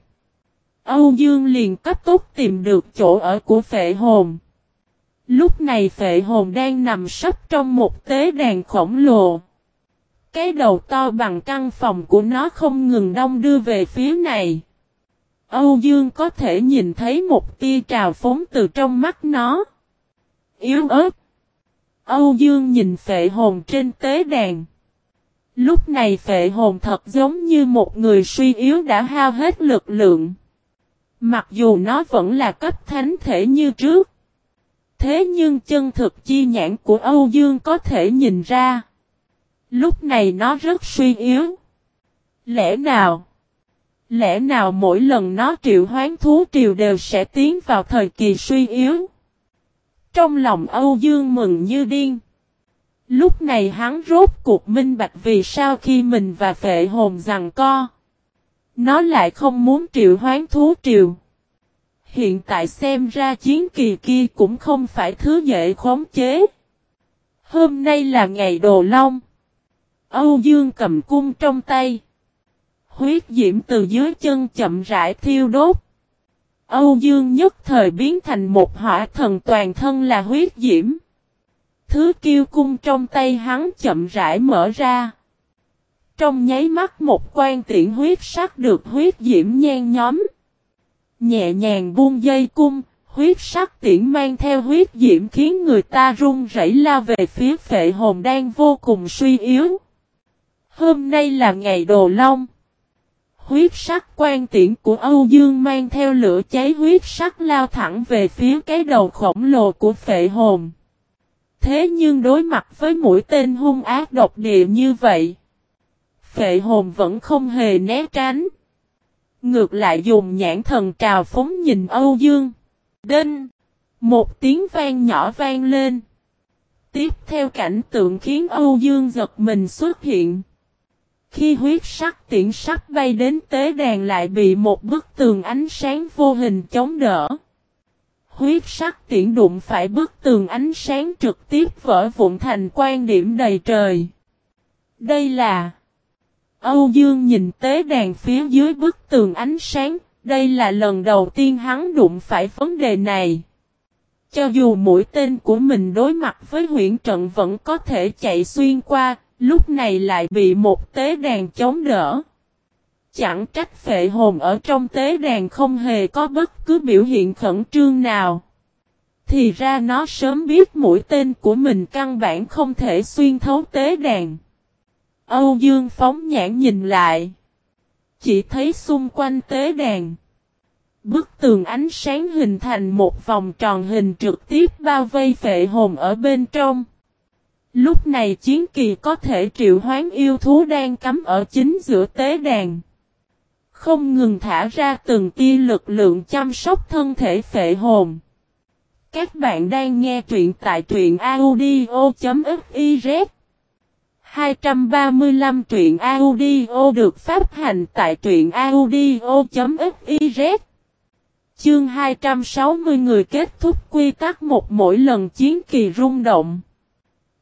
Âu Dương liền cấp tốc tìm được chỗ ở của phệ hồn. Lúc này phệ hồn đang nằm sấp trong một tế đàn khổng lồ. Cái đầu to bằng căn phòng của nó không ngừng đông đưa về phía này. Âu Dương có thể nhìn thấy một tia trào phóng từ trong mắt nó. Yếu ớt. Âu Dương nhìn phệ hồn trên tế đàn. Lúc này phệ hồn thật giống như một người suy yếu đã hao hết lực lượng. Mặc dù nó vẫn là cấp thánh thể như trước. Thế nhưng chân thực chi nhãn của Âu Dương có thể nhìn ra. Lúc này nó rất suy yếu. Lẽ nào? Lẽ nào mỗi lần nó triệu hoán thú triều đều sẽ tiến vào thời kỳ suy yếu? Trong lòng Âu Dương mừng như điên. Lúc này hắn rốt cuộc minh bạch vì sao khi mình và phệ hồn rằng co. Nó lại không muốn triệu hoán thú triều. Hiện tại xem ra chiến kỳ kia cũng không phải thứ dễ khống chế. Hôm nay là ngày đồ long. Âu Dương cầm cung trong tay. Huyết diễm từ dưới chân chậm rãi thiêu đốt. Âu Dương nhất thời biến thành một hỏa thần toàn thân là huyết diễm. Thứ kiêu cung trong tay hắn chậm rãi mở ra. Trong nháy mắt một quan tiễn huyết sắc được huyết diễm nhen nhóm. Nhẹ nhàng buông dây cung, huyết sắc tiễn mang theo huyết diễm khiến người ta run rẩy lao về phía phệ hồn đang vô cùng suy yếu. Hôm nay là ngày đồ long. Huyết sắc quan tiễn của Âu Dương mang theo lửa cháy huyết sắc lao thẳng về phía cái đầu khổng lồ của phệ hồn. Thế nhưng đối mặt với mũi tên hung ác độc địa như vậy, phệ hồn vẫn không hề né tránh. Ngược lại dùng nhãn thần trào phóng nhìn Âu Dương. Đinh! Một tiếng vang nhỏ vang lên. Tiếp theo cảnh tượng khiến Âu Dương giật mình xuất hiện. Khi huyết sắc tiễn sắc bay đến tế đàn lại bị một bức tường ánh sáng vô hình chống đỡ. Huyết sắc tiễn đụng phải bức tường ánh sáng trực tiếp vỡ vụn thành quan điểm đầy trời. Đây là Âu Dương nhìn tế đàn phía dưới bức tường ánh sáng, đây là lần đầu tiên hắn đụng phải vấn đề này. Cho dù mũi tên của mình đối mặt với huyện trận vẫn có thể chạy xuyên qua, lúc này lại bị một tế đàn chống đỡ. Chẳng trách phệ hồn ở trong tế đàn không hề có bất cứ biểu hiện khẩn trương nào. Thì ra nó sớm biết mũi tên của mình căn bản không thể xuyên thấu tế đàn. Âu Dương phóng nhãn nhìn lại. Chỉ thấy xung quanh tế đàn. Bức tường ánh sáng hình thành một vòng tròn hình trực tiếp bao vây phệ hồn ở bên trong. Lúc này chiến kỳ có thể triệu hoán yêu thú đang cắm ở chính giữa tế đàn. Không ngừng thả ra từng tia lực lượng chăm sóc thân thể phệ hồn. Các bạn đang nghe truyện tại truyện audio.fiz 235 truyện audio được phát hành tại truyện audio.fiz Chương 260 người kết thúc quy tắc một mỗi lần chiến kỳ rung động.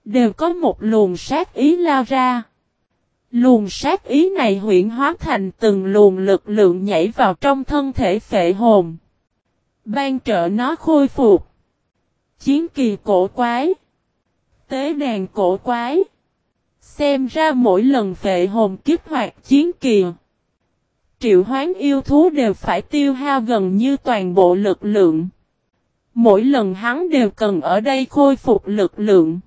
Đều có một luồng sát ý lao ra. Luồng sát ý này huyện hóa thành từng luồng lực lượng nhảy vào trong thân thể phệ hồn. Ban trợ nó khôi phục. Chiến kỳ cổ quái. Tế đàn cổ quái. Xem ra mỗi lần phệ hồn kích hoạt chiến kỳ. Triệu hoán yêu thú đều phải tiêu hao gần như toàn bộ lực lượng. Mỗi lần hắn đều cần ở đây khôi phục lực lượng.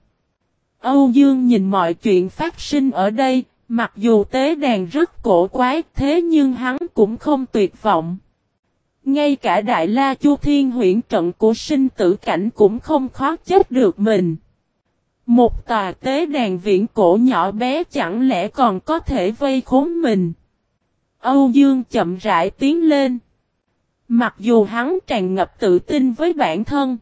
Âu Dương nhìn mọi chuyện phát sinh ở đây, mặc dù tế đàn rất cổ quái thế nhưng hắn cũng không tuyệt vọng. Ngay cả Đại La Chu Thiên huyện trận của sinh tử cảnh cũng không khó chết được mình. Một tòa tế đàn viễn cổ nhỏ bé chẳng lẽ còn có thể vây khốn mình. Âu Dương chậm rãi tiến lên. Mặc dù hắn tràn ngập tự tin với bản thân.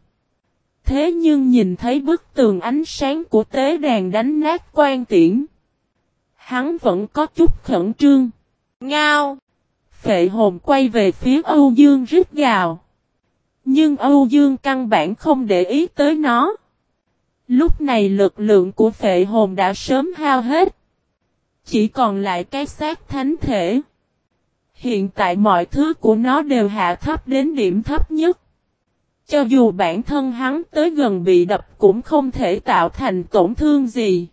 Thế nhưng nhìn thấy bức tường ánh sáng của tế đàn đánh nát quan tiễn. Hắn vẫn có chút khẩn trương. Ngao! Phệ hồn quay về phía Âu Dương rít gào. Nhưng Âu Dương căn bản không để ý tới nó. Lúc này lực lượng của phệ hồn đã sớm hao hết. Chỉ còn lại cái xác thánh thể. Hiện tại mọi thứ của nó đều hạ thấp đến điểm thấp nhất. Cho dù bản thân hắn tới gần bị đập cũng không thể tạo thành tổn thương gì.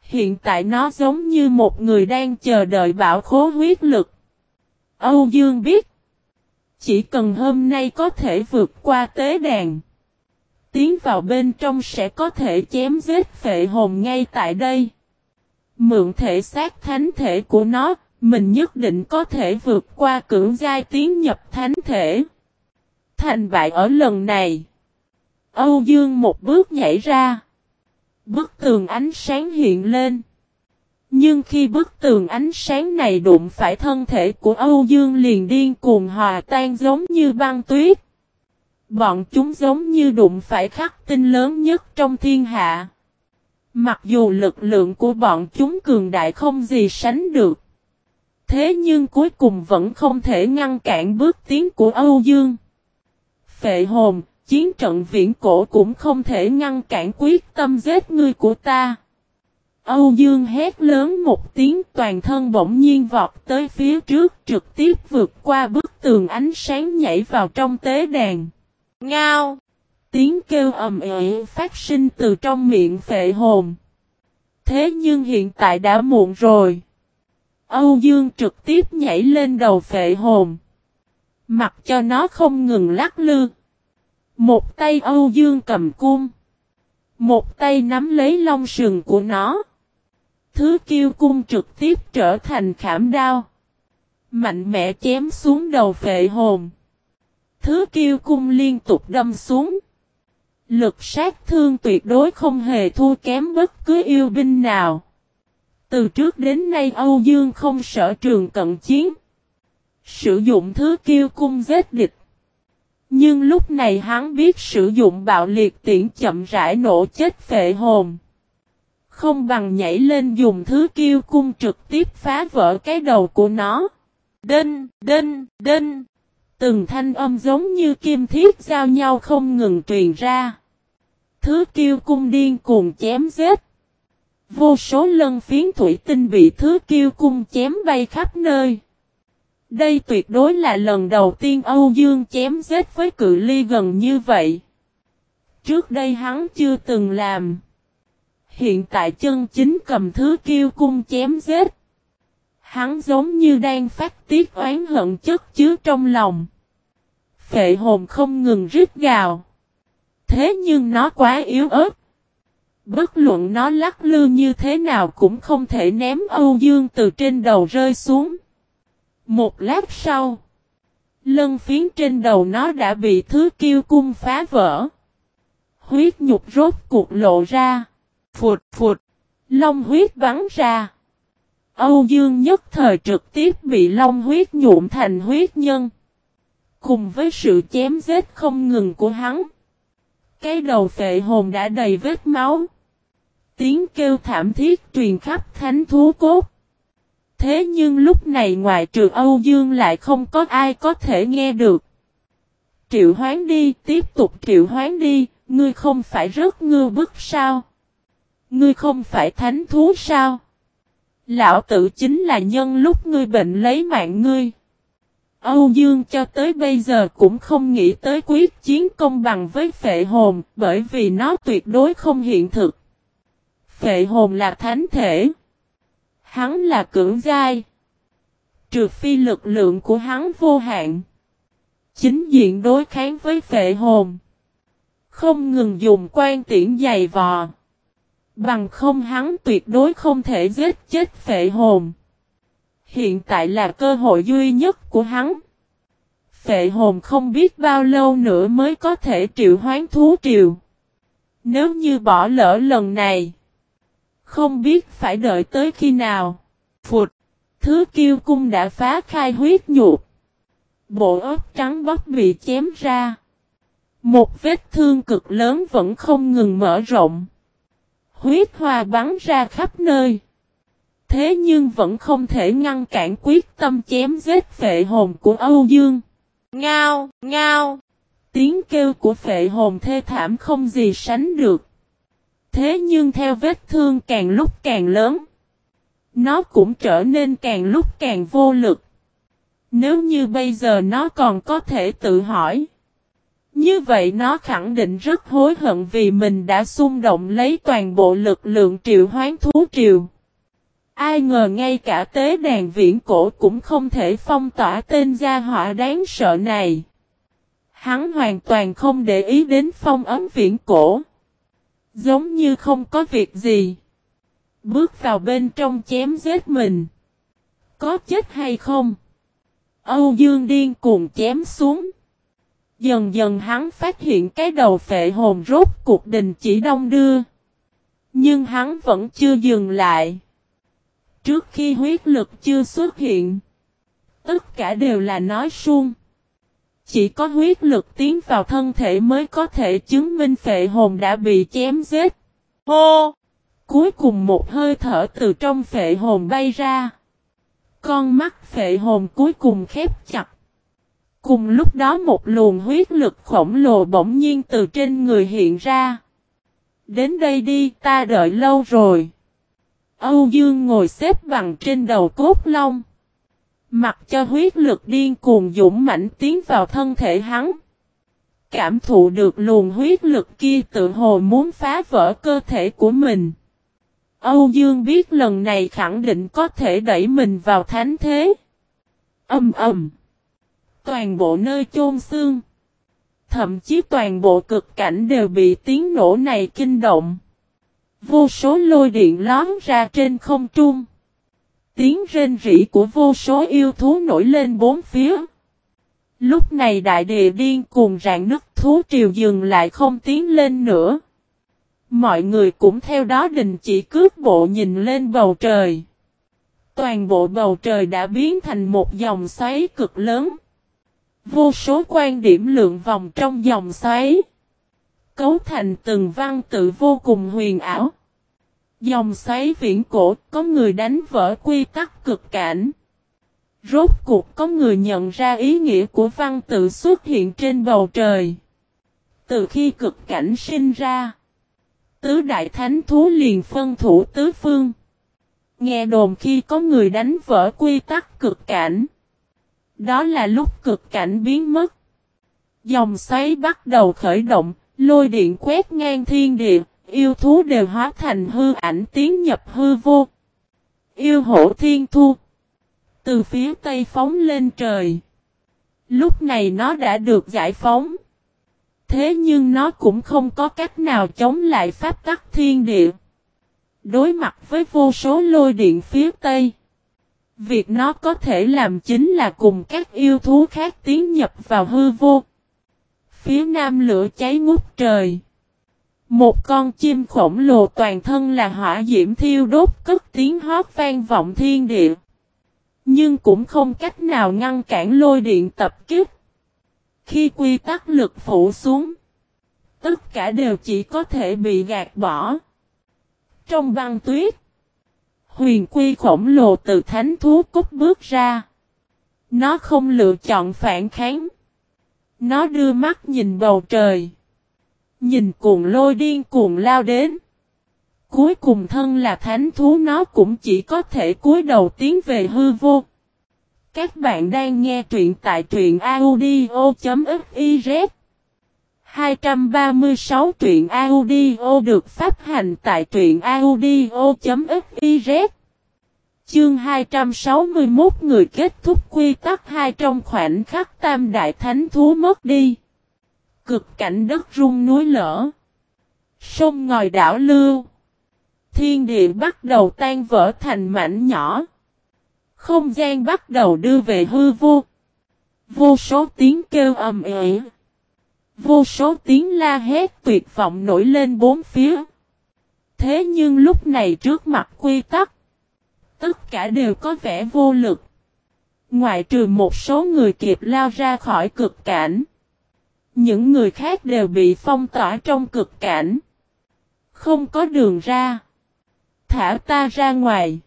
Hiện tại nó giống như một người đang chờ đợi bão khố huyết lực. Âu Dương biết. Chỉ cần hôm nay có thể vượt qua tế đàn. Tiến vào bên trong sẽ có thể chém giết phệ hồn ngay tại đây. Mượn thể xác thánh thể của nó, mình nhất định có thể vượt qua cưỡng giai tiến nhập thánh thể. Thành bại ở lần này. Âu Dương một bước nhảy ra. Bức tường ánh sáng hiện lên. Nhưng khi bức tường ánh sáng này đụng phải thân thể của Âu Dương liền điên cuồng hòa tan giống như băng tuyết. Bọn chúng giống như đụng phải khắc tinh lớn nhất trong thiên hạ. Mặc dù lực lượng của bọn chúng cường đại không gì sánh được. Thế nhưng cuối cùng vẫn không thể ngăn cản bước tiến của Âu Dương. Phệ hồn, chiến trận viễn cổ cũng không thể ngăn cản quyết tâm giết ngươi của ta. Âu Dương hét lớn một tiếng toàn thân bỗng nhiên vọt tới phía trước trực tiếp vượt qua bức tường ánh sáng nhảy vào trong tế đàn. Ngao! Tiếng kêu ầm ĩ phát sinh từ trong miệng phệ hồn. Thế nhưng hiện tại đã muộn rồi. Âu Dương trực tiếp nhảy lên đầu phệ hồn. Mặc cho nó không ngừng lắc lư. Một tay Âu Dương cầm cung. Một tay nắm lấy lông sừng của nó. Thứ kiêu cung trực tiếp trở thành khảm đao. Mạnh mẽ chém xuống đầu phệ hồn. Thứ kiêu cung liên tục đâm xuống. Lực sát thương tuyệt đối không hề thua kém bất cứ yêu binh nào. Từ trước đến nay Âu Dương không sợ trường cận chiến. Sử dụng thứ kiêu cung giết địch. Nhưng lúc này hắn biết sử dụng bạo liệt tiễn chậm rãi nổ chết phệ hồn. Không bằng nhảy lên dùng thứ kiêu cung trực tiếp phá vỡ cái đầu của nó. Đinh, đinh, đinh. Từng thanh âm giống như kim thiết giao nhau không ngừng truyền ra. Thứ kiêu cung điên cuồng chém giết. Vô số lân phiến thủy tinh bị thứ kiêu cung chém bay khắp nơi. Đây tuyệt đối là lần đầu tiên Âu Dương chém giết với cự ly gần như vậy. Trước đây hắn chưa từng làm. Hiện tại chân chính cầm thứ kiêu cung chém giết. Hắn giống như đang phát tiết oán hận chất chứa trong lòng. Phệ hồn không ngừng rít gào. Thế nhưng nó quá yếu ớt. Bất luận nó lắc lư như thế nào cũng không thể ném Âu Dương từ trên đầu rơi xuống. Một lát sau, lân phiến trên đầu nó đã bị thứ kiêu cung phá vỡ. Huyết nhục rốt cuộc lộ ra. Phụt phụt, long huyết bắn ra. Âu Dương nhất thời trực tiếp bị long huyết nhuộm thành huyết nhân. Cùng với sự chém giết không ngừng của hắn. Cái đầu phệ hồn đã đầy vết máu. Tiếng kêu thảm thiết truyền khắp thánh thú cốt. Thế nhưng lúc này ngoài trừ Âu Dương lại không có ai có thể nghe được. Triệu hoán đi, tiếp tục triệu hoán đi, ngươi không phải rất ngư bức sao? Ngươi không phải thánh thú sao? Lão tử chính là nhân lúc ngươi bệnh lấy mạng ngươi. Âu Dương cho tới bây giờ cũng không nghĩ tới quyết chiến công bằng với phệ hồn bởi vì nó tuyệt đối không hiện thực. Phệ hồn là thánh thể. Hắn là cưỡng giai. Trừ phi lực lượng của hắn vô hạn. Chính diện đối kháng với phệ hồn. Không ngừng dùng quan tiễn dày vò. Bằng không hắn tuyệt đối không thể giết chết phệ hồn. Hiện tại là cơ hội duy nhất của hắn. Phệ hồn không biết bao lâu nữa mới có thể triệu hoán thú triều. Nếu như bỏ lỡ lần này. Không biết phải đợi tới khi nào. Phụt. Thứ kiêu cung đã phá khai huyết nhục. Bộ ớt trắng bóc bị chém ra. Một vết thương cực lớn vẫn không ngừng mở rộng. Huyết hoa bắn ra khắp nơi. Thế nhưng vẫn không thể ngăn cản quyết tâm chém giết phệ hồn của Âu Dương. Ngao, ngao. Tiếng kêu của phệ hồn thê thảm không gì sánh được. Thế nhưng theo vết thương càng lúc càng lớn. Nó cũng trở nên càng lúc càng vô lực. Nếu như bây giờ nó còn có thể tự hỏi. Như vậy nó khẳng định rất hối hận vì mình đã xung động lấy toàn bộ lực lượng triệu hoán thú triều. Ai ngờ ngay cả tế đàn viễn cổ cũng không thể phong tỏa tên gia họa đáng sợ này. Hắn hoàn toàn không để ý đến phong ấm viễn cổ. Giống như không có việc gì. Bước vào bên trong chém giết mình. Có chết hay không? Âu Dương điên cuồng chém xuống. Dần dần hắn phát hiện cái đầu phệ hồn rốt cuộc đình chỉ đông đưa. Nhưng hắn vẫn chưa dừng lại. Trước khi huyết lực chưa xuất hiện. Tất cả đều là nói suông. Chỉ có huyết lực tiến vào thân thể mới có thể chứng minh phệ hồn đã bị chém giết. Hô! Cuối cùng một hơi thở từ trong phệ hồn bay ra. Con mắt phệ hồn cuối cùng khép chặt. Cùng lúc đó một luồng huyết lực khổng lồ bỗng nhiên từ trên người hiện ra. Đến đây đi, ta đợi lâu rồi. Âu Dương ngồi xếp bằng trên đầu cốt long. Mặc cho huyết lực điên cuồng dũng mãnh tiến vào thân thể hắn. Cảm thụ được luồng huyết lực kia tự hồ muốn phá vỡ cơ thể của mình. Âu Dương biết lần này khẳng định có thể đẩy mình vào thánh thế. Âm ầm. Toàn bộ nơi chôn xương. Thậm chí toàn bộ cực cảnh đều bị tiếng nổ này kinh động. Vô số lôi điện lón ra trên không trung. Tiếng rên rỉ của vô số yêu thú nổi lên bốn phía. Lúc này đại địa điên cuồng rạn nứt, thú triều dừng lại không tiến lên nữa. Mọi người cũng theo đó đình chỉ cướp bộ nhìn lên bầu trời. Toàn bộ bầu trời đã biến thành một dòng xoáy cực lớn. Vô số quan điểm lượng vòng trong dòng xoáy. Cấu thành từng văn tự vô cùng huyền ảo. Dòng xoáy viễn cổ có người đánh vỡ quy tắc cực cảnh. Rốt cuộc có người nhận ra ý nghĩa của văn tự xuất hiện trên bầu trời. Từ khi cực cảnh sinh ra, tứ đại thánh thú liền phân thủ tứ phương. Nghe đồn khi có người đánh vỡ quy tắc cực cảnh. Đó là lúc cực cảnh biến mất. Dòng xoáy bắt đầu khởi động, lôi điện quét ngang thiên địa, yêu thú đều hóa thành hư ảnh tiến nhập hư vô. Yêu hổ thiên thu. Từ phía tây phóng lên trời. Lúc này nó đã được giải phóng. Thế nhưng nó cũng không có cách nào chống lại pháp tắc thiên địa. Đối mặt với vô số lôi điện phía tây. Việc nó có thể làm chính là cùng các yêu thú khác tiến nhập vào hư vô. Phía nam lửa cháy ngút trời. Một con chim khổng lồ toàn thân là hỏa diễm thiêu đốt cất tiếng hót vang vọng thiên địa. Nhưng cũng không cách nào ngăn cản lôi điện tập kích. Khi quy tắc lực phủ xuống, tất cả đều chỉ có thể bị gạt bỏ. Trong băng tuyết, huyền quy khổng lồ từ thánh thú cút bước ra. Nó không lựa chọn phản kháng. Nó đưa mắt nhìn bầu trời. Nhìn cuồng lôi điên cuồng lao đến. Cuối cùng thân là thánh thú, nó cũng chỉ có thể cúi đầu tiến về hư vô. Các bạn đang nghe truyện tại truyện audio.fiz 236 truyện audio được phát hành tại truyện audio.fiz Chương 261 người kết thúc quy tắc hai trong khoảnh khắc tam đại thánh thú mất đi. Cực cảnh đất rung núi lở. Sông ngòi đảo lưu. Thiên địa bắt đầu tan vỡ thành mảnh nhỏ. Không gian bắt đầu đưa về hư vô. Vô số tiếng kêu ầm ĩ. Vô số tiếng la hét tuyệt vọng nổi lên bốn phía. Thế nhưng lúc này trước mặt quy tắc. Tất cả đều có vẻ vô lực. Ngoại trừ một số người kịp lao ra khỏi cực cảnh. Những người khác đều bị phong tỏa trong cực cảnh. Không có đường ra. Thả ta ra ngoài.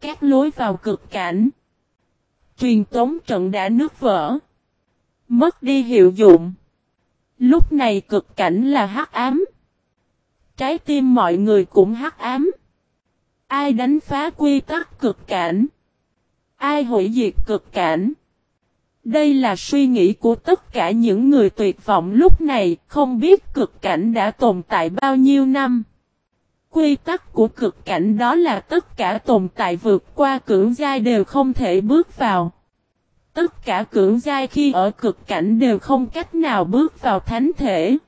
Các lối vào cực cảnh. Truyền tống trận đã nước vỡ. Mất đi hiệu dụng. Lúc này cực cảnh là hắc ám. Trái tim mọi người cũng hắc ám. Ai đánh phá quy tắc cực cảnh? Ai hủy diệt cực cảnh? Đây là suy nghĩ của tất cả những người tuyệt vọng lúc này, không biết cực cảnh đã tồn tại bao nhiêu năm. Quy tắc của cực cảnh đó là tất cả tồn tại vượt qua cưỡng giai đều không thể bước vào. Tất cả cưỡng giai khi ở cực cảnh đều không cách nào bước vào thánh thể.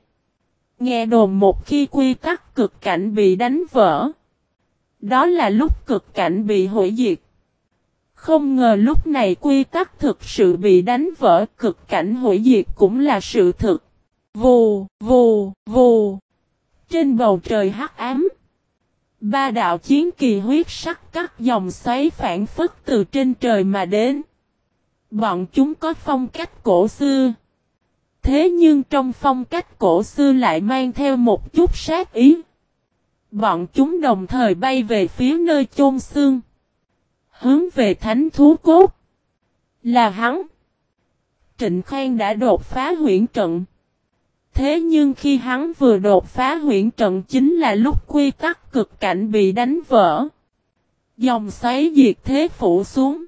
Nghe đồn một khi quy tắc cực cảnh bị đánh vỡ. Đó là lúc cực cảnh bị hủy diệt. Không ngờ lúc này quy tắc thực sự bị đánh vỡ cực cảnh hủy diệt cũng là sự thực. Vù, vù, vù. Trên bầu trời hắc ám. Ba đạo chiến kỳ huyết sắc cắt dòng xoáy phản phất từ trên trời mà đến. Bọn chúng có phong cách cổ xưa. Thế nhưng trong phong cách cổ xưa lại mang theo một chút sát ý. Bọn chúng đồng thời bay về phía nơi chôn xương. Hướng về thánh thú cốt. Là hắn. Trịnh Khang đã đột phá huyện trận. Thế nhưng khi hắn vừa đột phá huyện trận chính là lúc quy tắc cực cảnh bị đánh vỡ. Dòng xoáy diệt thế phủ xuống.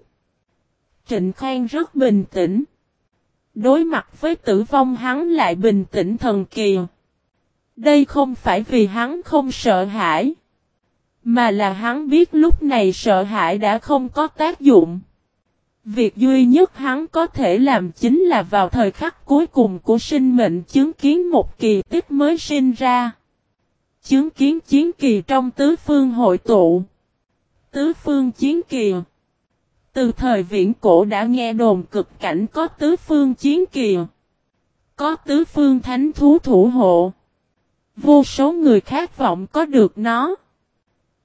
Trịnh Khang rất bình tĩnh. Đối mặt với tử vong hắn lại bình tĩnh thần kỳ. Đây không phải vì hắn không sợ hãi. Mà là hắn biết lúc này sợ hãi đã không có tác dụng. Việc duy nhất hắn có thể làm chính là vào thời khắc cuối cùng của sinh mệnh chứng kiến một kỳ tích mới sinh ra. Chứng kiến chiến kỳ trong tứ phương hội tụ. Tứ phương chiến kỳ. Từ thời viễn cổ đã nghe đồn cực cảnh có tứ phương chiến kỳ. Có tứ phương thánh thú thủ hộ. Vô số người khát vọng có được nó.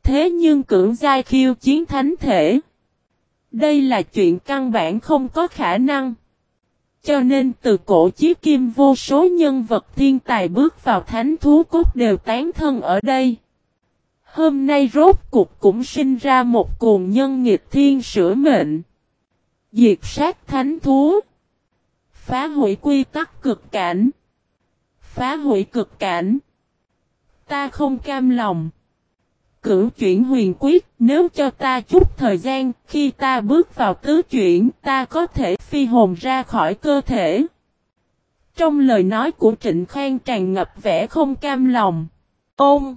Thế nhưng cưỡng giai khiêu chiến thánh thể. Đây là chuyện căn bản không có khả năng. Cho nên từ cổ chí kim vô số nhân vật thiên tài bước vào thánh thú cốt đều tán thân ở đây. Hôm nay rốt cục cũng sinh ra một cuồng nhân nghịch thiên sửa mệnh. Diệt sát thánh thú. Phá hủy quy tắc cực cảnh. Phá hủy cực cảnh. Ta không cam lòng. Cửu chuyển huyền quyết, nếu cho ta chút thời gian, khi ta bước vào tứ chuyển, ta có thể phi hồn ra khỏi cơ thể. Trong lời nói của Trịnh Khang tràn ngập vẻ không cam lòng. Ôm!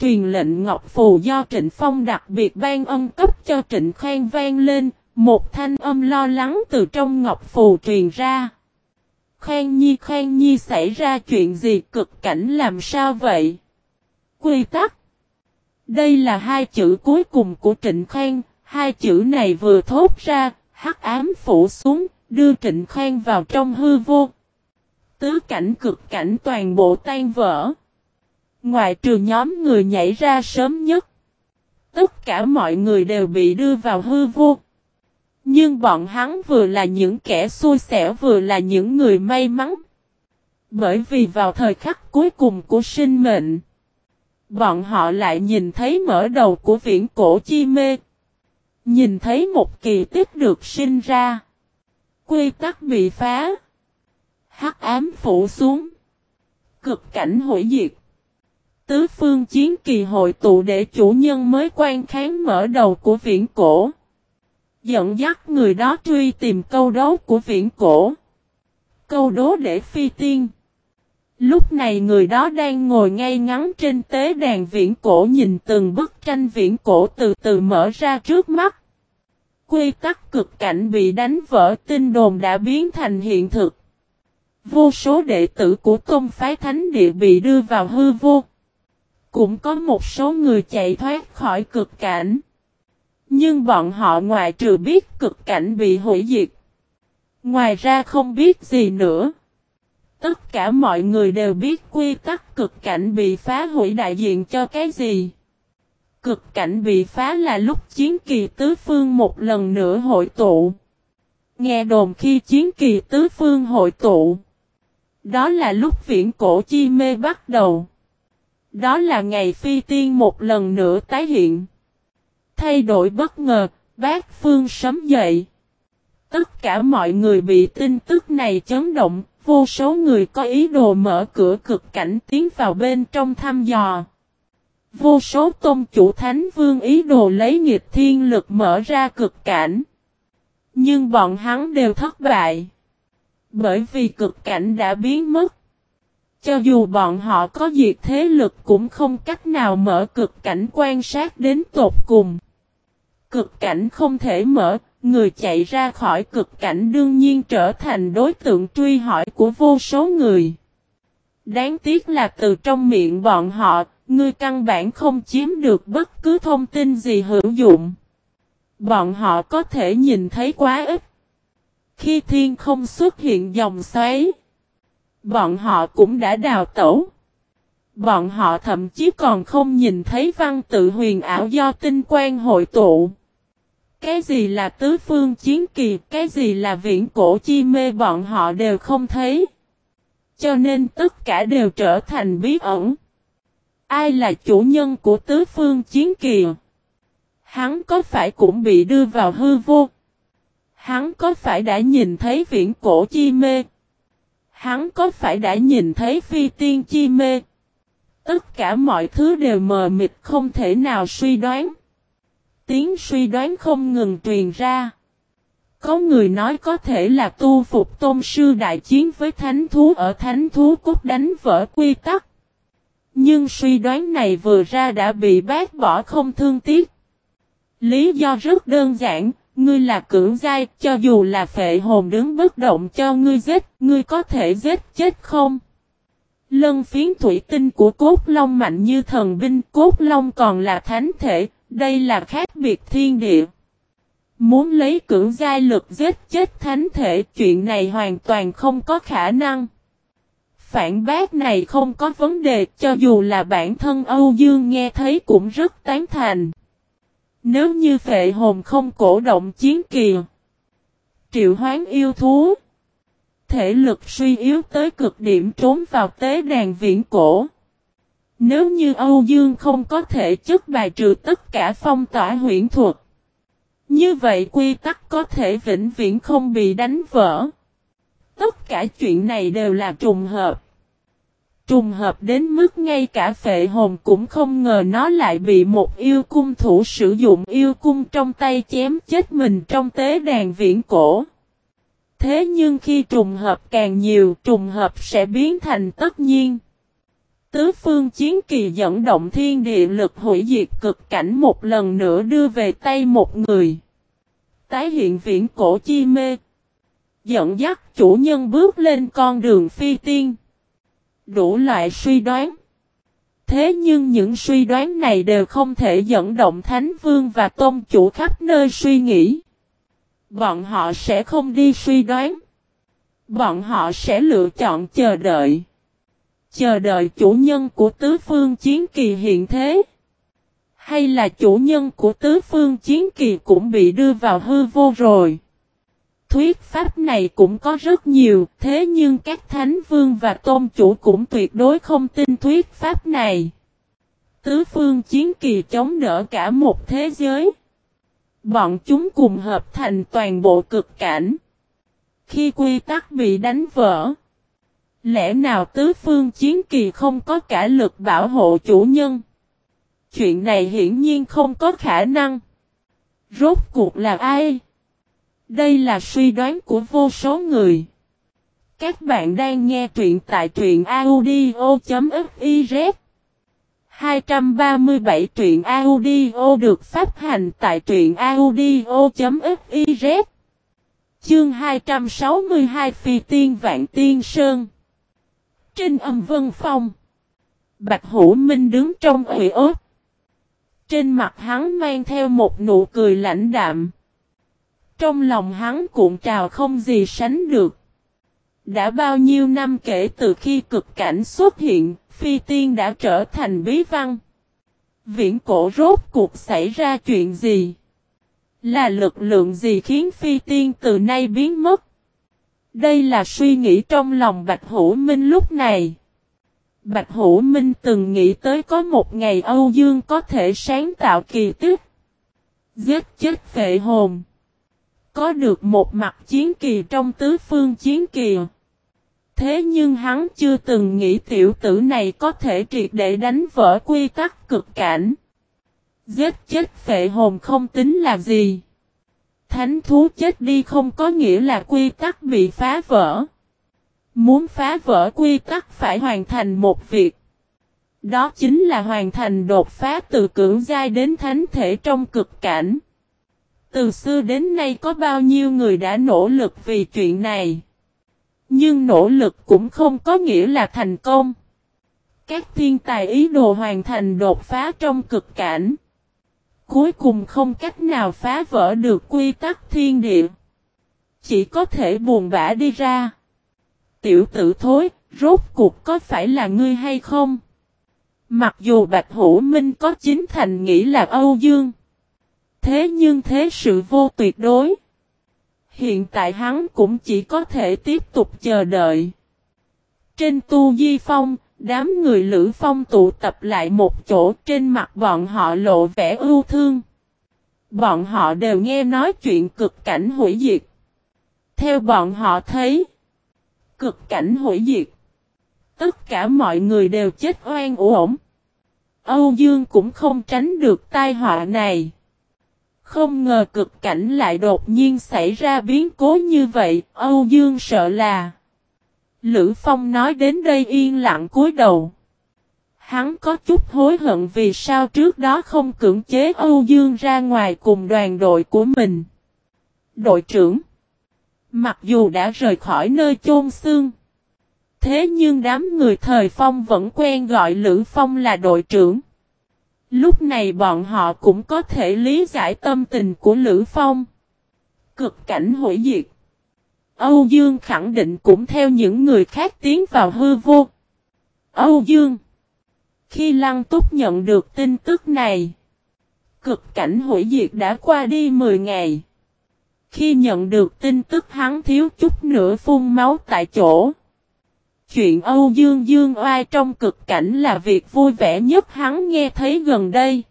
Truyền lệnh Ngọc Phù do Trịnh Phong đặc biệt ban ân cấp cho Trịnh Khang vang lên, một thanh âm lo lắng từ trong Ngọc Phù truyền ra. Khang Nhi Khang Nhi xảy ra chuyện gì cực cảnh làm sao vậy? Quy tắc đây là hai chữ cuối cùng của Trịnh Khang, hai chữ này vừa thốt ra, hắc ám phủ xuống, đưa Trịnh Khang vào trong hư vô. Tứ cảnh cực cảnh toàn bộ tan vỡ. Ngoài trừ nhóm người nhảy ra sớm nhất. Tất cả mọi người đều bị đưa vào hư vô. Nhưng bọn hắn vừa là những kẻ xui xẻo vừa là những người may mắn. Bởi vì vào thời khắc cuối cùng của sinh mệnh. Bọn họ lại nhìn thấy mở đầu của viễn cổ chi mê. Nhìn thấy một kỳ tích được sinh ra. Quy tắc bị phá. hắc ám phủ xuống. Cực cảnh hủy diệt. Tứ phương chiến kỳ hội tụ để chủ nhân mới quan kháng mở đầu của viễn cổ. Dẫn dắt người đó truy tìm câu đố của viễn cổ. Câu đố để phi tiên. Lúc này người đó đang ngồi ngay ngắn trên tế đàn viễn cổ nhìn từng bức tranh viễn cổ từ từ mở ra trước mắt. Quy tắc cực cảnh bị đánh vỡ, tin đồn đã biến thành hiện thực. Vô số đệ tử của tôn phái thánh địa bị đưa vào hư vô. Cũng có một số người chạy thoát khỏi cực cảnh. Nhưng bọn họ ngoài trừ biết cực cảnh bị hủy diệt. Ngoài ra không biết gì nữa. Tất cả mọi người đều biết quy tắc cực cảnh bị phá hủy đại diện cho cái gì. Cực cảnh bị phá là lúc chiến kỳ tứ phương một lần nữa hội tụ. Nghe đồn khi chiến kỳ tứ phương hội tụ. Đó là lúc viễn cổ chi mê bắt đầu. Đó là ngày phi tiên một lần nữa tái hiện. Thay đổi bất ngờ, bác phương sấm dậy. Tất cả mọi người bị tin tức này chấn động, Vô số người có ý đồ mở cửa cực cảnh tiến vào bên trong thăm dò. Vô số tôn chủ thánh vương ý đồ lấy nghịch thiên lực mở ra cực cảnh. Nhưng bọn hắn đều thất bại. Bởi vì cực cảnh đã biến mất. Cho dù bọn họ có diệt thế lực cũng không cách nào mở cực cảnh quan sát đến tột cùng. Cực cảnh không thể mở, Người chạy ra khỏi cực cảnh đương nhiên trở thành đối tượng truy hỏi của vô số người. Đáng tiếc là từ trong miệng bọn họ, ngươi căn bản không chiếm được bất cứ thông tin gì hữu dụng. Bọn họ có thể nhìn thấy quá ít. Khi thiên không xuất hiện dòng xoáy, bọn họ cũng đã đào tẩu. Bọn họ thậm chí còn không nhìn thấy văn tự huyền ảo do tinh quan hội tụ. Cái gì là tứ phương chiến kỳ, cái gì là viễn cổ chi mê bọn họ đều không thấy. Cho nên tất cả đều trở thành bí ẩn. Ai là chủ nhân của tứ phương chiến kỳ? Hắn có phải cũng bị đưa vào hư vô? Hắn có phải đã nhìn thấy viễn cổ chi mê? Hắn có phải đã nhìn thấy phi tiên chi mê? Tất cả mọi thứ đều mờ mịt không thể nào suy đoán. Tiếng suy đoán không ngừng truyền ra. Có người nói có thể là tu phục tôn sư đại chiến với thánh thú ở thánh thú cốt đánh vỡ quy tắc. Nhưng suy đoán này vừa ra đã bị bác bỏ không thương tiếc. Lý do rất đơn giản, ngươi là cưỡng giai, cho dù là phệ hồn đứng bất động cho ngươi giết, ngươi có thể giết chết không? Lân phiến thủy tinh của cốt long mạnh như thần binh, cốt long còn là thánh thể, đây là khác biệt thiên địa. Muốn lấy cưỡng giai lực giết chết thánh thể, chuyện này hoàn toàn không có khả năng. Phản bác này không có vấn đề, cho dù là bản thân Âu Dương nghe thấy cũng rất tán thành. Nếu như phệ hồn không cổ động chiến kìa. triệu hoán yêu thú, thể lực suy yếu tới cực điểm trốn vào tế đàn viễn cổ. Nếu như Âu Dương không có thể chất bài trừ tất cả phong tỏa huyễn thuật, như vậy quy tắc có thể vĩnh viễn không bị đánh vỡ. Tất cả chuyện này đều là trùng hợp. Trùng hợp đến mức ngay cả phệ hồn cũng không ngờ nó lại bị một yêu cung thủ sử dụng yêu cung trong tay chém chết mình trong tế đàn viễn cổ. Thế nhưng khi trùng hợp càng nhiều trùng hợp sẽ biến thành tất nhiên. Tứ phương chiến kỳ dẫn động thiên địa lực hủy diệt cực cảnh một lần nữa đưa về tay một người. Tái hiện viễn cổ chi mê. Dẫn dắt chủ nhân bước lên con đường phi tiên. Đủ loại suy đoán. Thế nhưng những suy đoán này đều không thể dẫn động Thánh Vương và Tôn Chủ khắp nơi suy nghĩ. Bọn họ sẽ không đi suy đoán. Bọn họ sẽ lựa chọn chờ đợi. Chờ đợi chủ nhân của tứ phương chiến kỳ hiện thế. Hay là chủ nhân của tứ phương chiến kỳ cũng bị đưa vào hư vô rồi thuyết pháp này cũng có rất nhiều, thế nhưng các thánh vương và tôn chủ cũng tuyệt đối không tin thuyết pháp này. Tứ phương chiến kỳ chống đỡ cả một thế giới. Bọn chúng cùng hợp thành toàn bộ cực cảnh. Khi quy tắc bị đánh vỡ, lẽ nào tứ phương chiến kỳ không có cả lực bảo hộ chủ nhân? Chuyện này hiển nhiên không có khả năng. Rốt cuộc là ai? Đây là suy đoán của vô số người. Các bạn đang nghe truyện tại truyện audio.fiz 237 truyện audio được phát hành tại truyện audio.fiz Chương 262 Phi Tiên Vạn Tiên Sơn trên âm vân phong Bạch Hữu Minh đứng trong ủy ớt. Trên mặt hắn mang theo một nụ cười lãnh đạm trong lòng hắn cuộn trào không gì sánh được. Đã bao nhiêu năm kể từ khi cực cảnh xuất hiện, phi tiên đã trở thành bí văn. Viễn cổ rốt cuộc xảy ra chuyện gì? Là lực lượng gì khiến phi tiên từ nay biến mất? Đây là suy nghĩ trong lòng Bạch Hữu Minh lúc này. Bạch Hữu Minh từng nghĩ tới có một ngày Âu Dương có thể sáng tạo kỳ tích. Giết chết phệ hồn. Có được một mặt chiến kỳ trong tứ phương chiến kỳ. Thế nhưng hắn chưa từng nghĩ tiểu tử này có thể triệt để đánh vỡ quy tắc cực cảnh. Giết chết phệ hồn không tính là gì. Thánh thú chết đi không có nghĩa là quy tắc bị phá vỡ. Muốn phá vỡ quy tắc phải hoàn thành một việc. Đó chính là hoàn thành đột phá từ cưỡng giai đến thánh thể trong cực cảnh. Từ xưa đến nay có bao nhiêu người đã nỗ lực vì chuyện này. Nhưng nỗ lực cũng không có nghĩa là thành công. Các thiên tài ý đồ hoàn thành đột phá trong cực cảnh. Cuối cùng không cách nào phá vỡ được quy tắc thiên địa. Chỉ có thể buồn bã đi ra. Tiểu tử thối, rốt cuộc có phải là ngươi hay không? Mặc dù Bạch Hữu Minh có chính thành nghĩ là Âu Dương. Thế nhưng thế sự vô tuyệt đối. Hiện tại hắn cũng chỉ có thể tiếp tục chờ đợi. Trên tu di phong, đám người Lữ Phong tụ tập lại một chỗ trên mặt bọn họ lộ vẻ ưu thương. Bọn họ đều nghe nói chuyện cực cảnh hủy diệt. Theo bọn họ thấy, cực cảnh hủy diệt. Tất cả mọi người đều chết oan uổng. Âu Dương cũng không tránh được tai họa này. Không ngờ cực cảnh lại đột nhiên xảy ra biến cố như vậy, Âu Dương sợ là. Lữ Phong nói đến đây yên lặng cúi đầu. Hắn có chút hối hận vì sao trước đó không cưỡng chế Âu Dương ra ngoài cùng đoàn đội của mình. Đội trưởng, Mặc dù đã rời khỏi nơi chôn xương. Thế nhưng đám người thời Phong vẫn quen gọi Lữ Phong là đội trưởng. Lúc này bọn họ cũng có thể lý giải tâm tình của Lữ Phong. Cực cảnh hủy diệt. Âu Dương khẳng định cũng theo những người khác tiến vào hư vô. Âu Dương. Khi Lăng Túc nhận được tin tức này. Cực cảnh hủy diệt đã qua đi 10 ngày. Khi nhận được tin tức hắn thiếu chút nữa phun máu tại chỗ. Chuyện Âu Dương Dương oai trong cực cảnh là việc vui vẻ nhất hắn nghe thấy gần đây.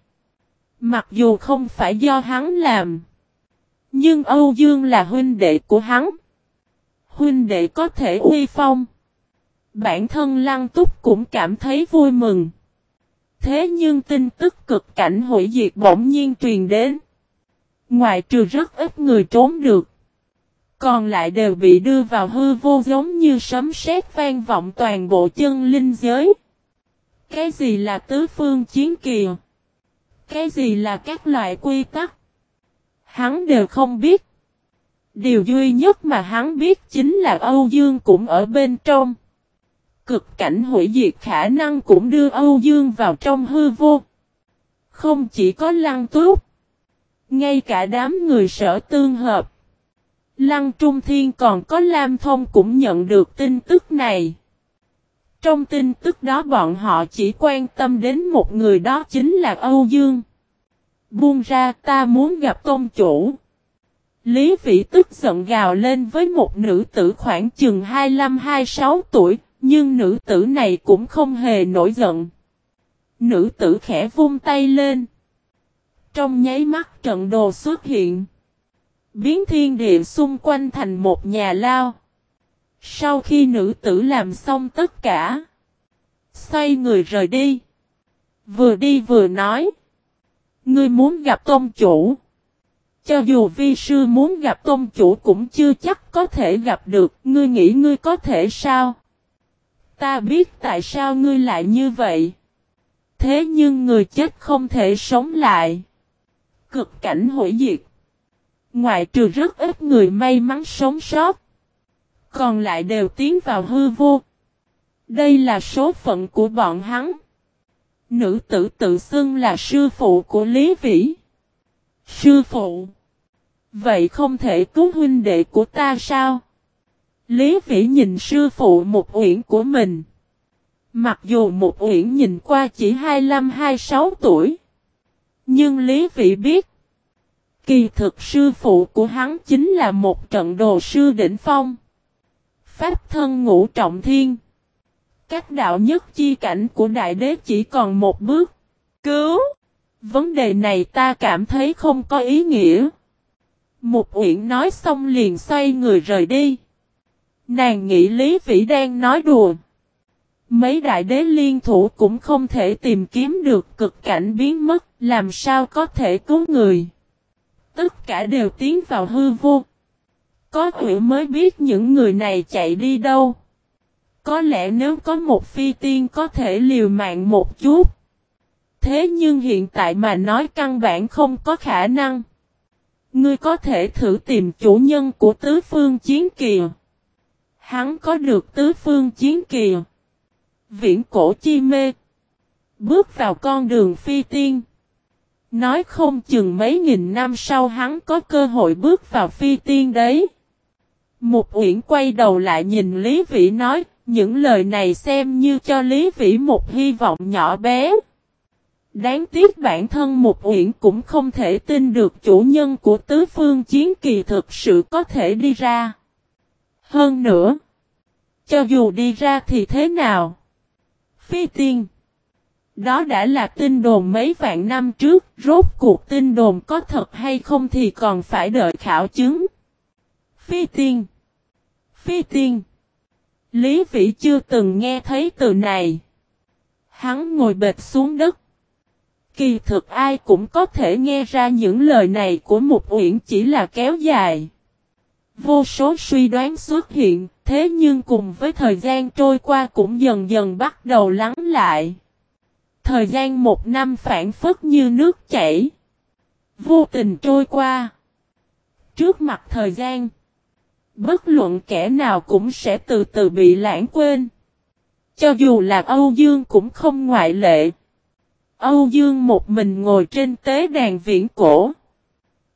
Mặc dù không phải do hắn làm. Nhưng Âu Dương là huynh đệ của hắn. Huynh đệ có thể uy phong. Bản thân Lăng Túc cũng cảm thấy vui mừng. Thế nhưng tin tức cực cảnh hủy diệt bỗng nhiên truyền đến. Ngoài trừ rất ít người trốn được. Còn lại đều bị đưa vào hư vô giống như sấm sét vang vọng toàn bộ chân linh giới. Cái gì là tứ phương chiến kìa? Cái gì là các loại quy tắc? Hắn đều không biết. Điều duy nhất mà hắn biết chính là Âu Dương cũng ở bên trong. Cực cảnh hủy diệt khả năng cũng đưa Âu Dương vào trong hư vô. Không chỉ có lăng túc. Ngay cả đám người sở tương hợp. Lăng Trung Thiên còn có Lam Thông cũng nhận được tin tức này. Trong tin tức đó bọn họ chỉ quan tâm đến một người đó chính là Âu Dương. Buông ra, ta muốn gặp tôn chủ. Lý Vĩ tức giận gào lên với một nữ tử khoảng chừng 25-26 tuổi, nhưng nữ tử này cũng không hề nổi giận. Nữ tử khẽ vung tay lên. Trong nháy mắt trận đồ xuất hiện. Biến thiên địa xung quanh thành một nhà lao. Sau khi nữ tử làm xong tất cả. Xoay người rời đi. Vừa đi vừa nói. Ngươi muốn gặp tôn chủ. Cho dù vi sư muốn gặp tôn chủ cũng chưa chắc có thể gặp được. Ngươi nghĩ ngươi có thể sao? Ta biết tại sao ngươi lại như vậy. Thế nhưng người chết không thể sống lại. Cực cảnh hủy diệt. Ngoại trừ rất ít người may mắn sống sót. Còn lại đều tiến vào hư vô. Đây là số phận của bọn hắn. Nữ tử tự xưng là sư phụ của Lý Vĩ. Sư phụ. Vậy không thể cứu huynh đệ của ta sao? Lý Vĩ nhìn sư phụ một uyển của mình. Mặc dù một uyển nhìn qua chỉ 25-26 tuổi. Nhưng Lý Vĩ biết. Kỳ thực sư phụ của hắn chính là một trận đồ sư đỉnh phong. Pháp thân ngũ trọng thiên. Các đạo nhất chi cảnh của đại đế chỉ còn một bước. Cứu! Vấn đề này ta cảm thấy không có ý nghĩa. Một uyển nói xong liền xoay người rời đi. Nàng nghĩ Lý Vĩ đang nói đùa. Mấy đại đế liên thủ cũng không thể tìm kiếm được cực cảnh biến mất, làm sao có thể cứu người. Tất cả đều tiến vào hư vô. Có quỷ mới biết những người này chạy đi đâu. Có lẽ nếu có một phi tiên có thể liều mạng một chút. Thế nhưng hiện tại mà nói căn bản không có khả năng. Ngươi có thể thử tìm chủ nhân của tứ phương chiến kìa. Hắn có được tứ phương chiến kìa. Viễn cổ chi mê. Bước vào con đường phi tiên. Nói không chừng mấy nghìn năm sau hắn có cơ hội bước vào phi tiên đấy. Một uyển quay đầu lại nhìn Lý Vĩ nói, những lời này xem như cho Lý Vĩ một hy vọng nhỏ bé. Đáng tiếc bản thân một uyển cũng không thể tin được chủ nhân của tứ phương chiến kỳ thực sự có thể đi ra. Hơn nữa, cho dù đi ra thì thế nào? Phi tiên Đó đã là tin đồn mấy vạn năm trước, rốt cuộc tin đồn có thật hay không thì còn phải đợi khảo chứng. Phi tiên Phi tiên Lý Vĩ chưa từng nghe thấy từ này. Hắn ngồi bệt xuống đất. Kỳ thực ai cũng có thể nghe ra những lời này của một uyển chỉ là kéo dài. Vô số suy đoán xuất hiện, thế nhưng cùng với thời gian trôi qua cũng dần dần bắt đầu lắng lại. Thời gian một năm phản phất như nước chảy. Vô tình trôi qua. Trước mặt thời gian. Bất luận kẻ nào cũng sẽ từ từ bị lãng quên. Cho dù là Âu Dương cũng không ngoại lệ. Âu Dương một mình ngồi trên tế đàn viễn cổ.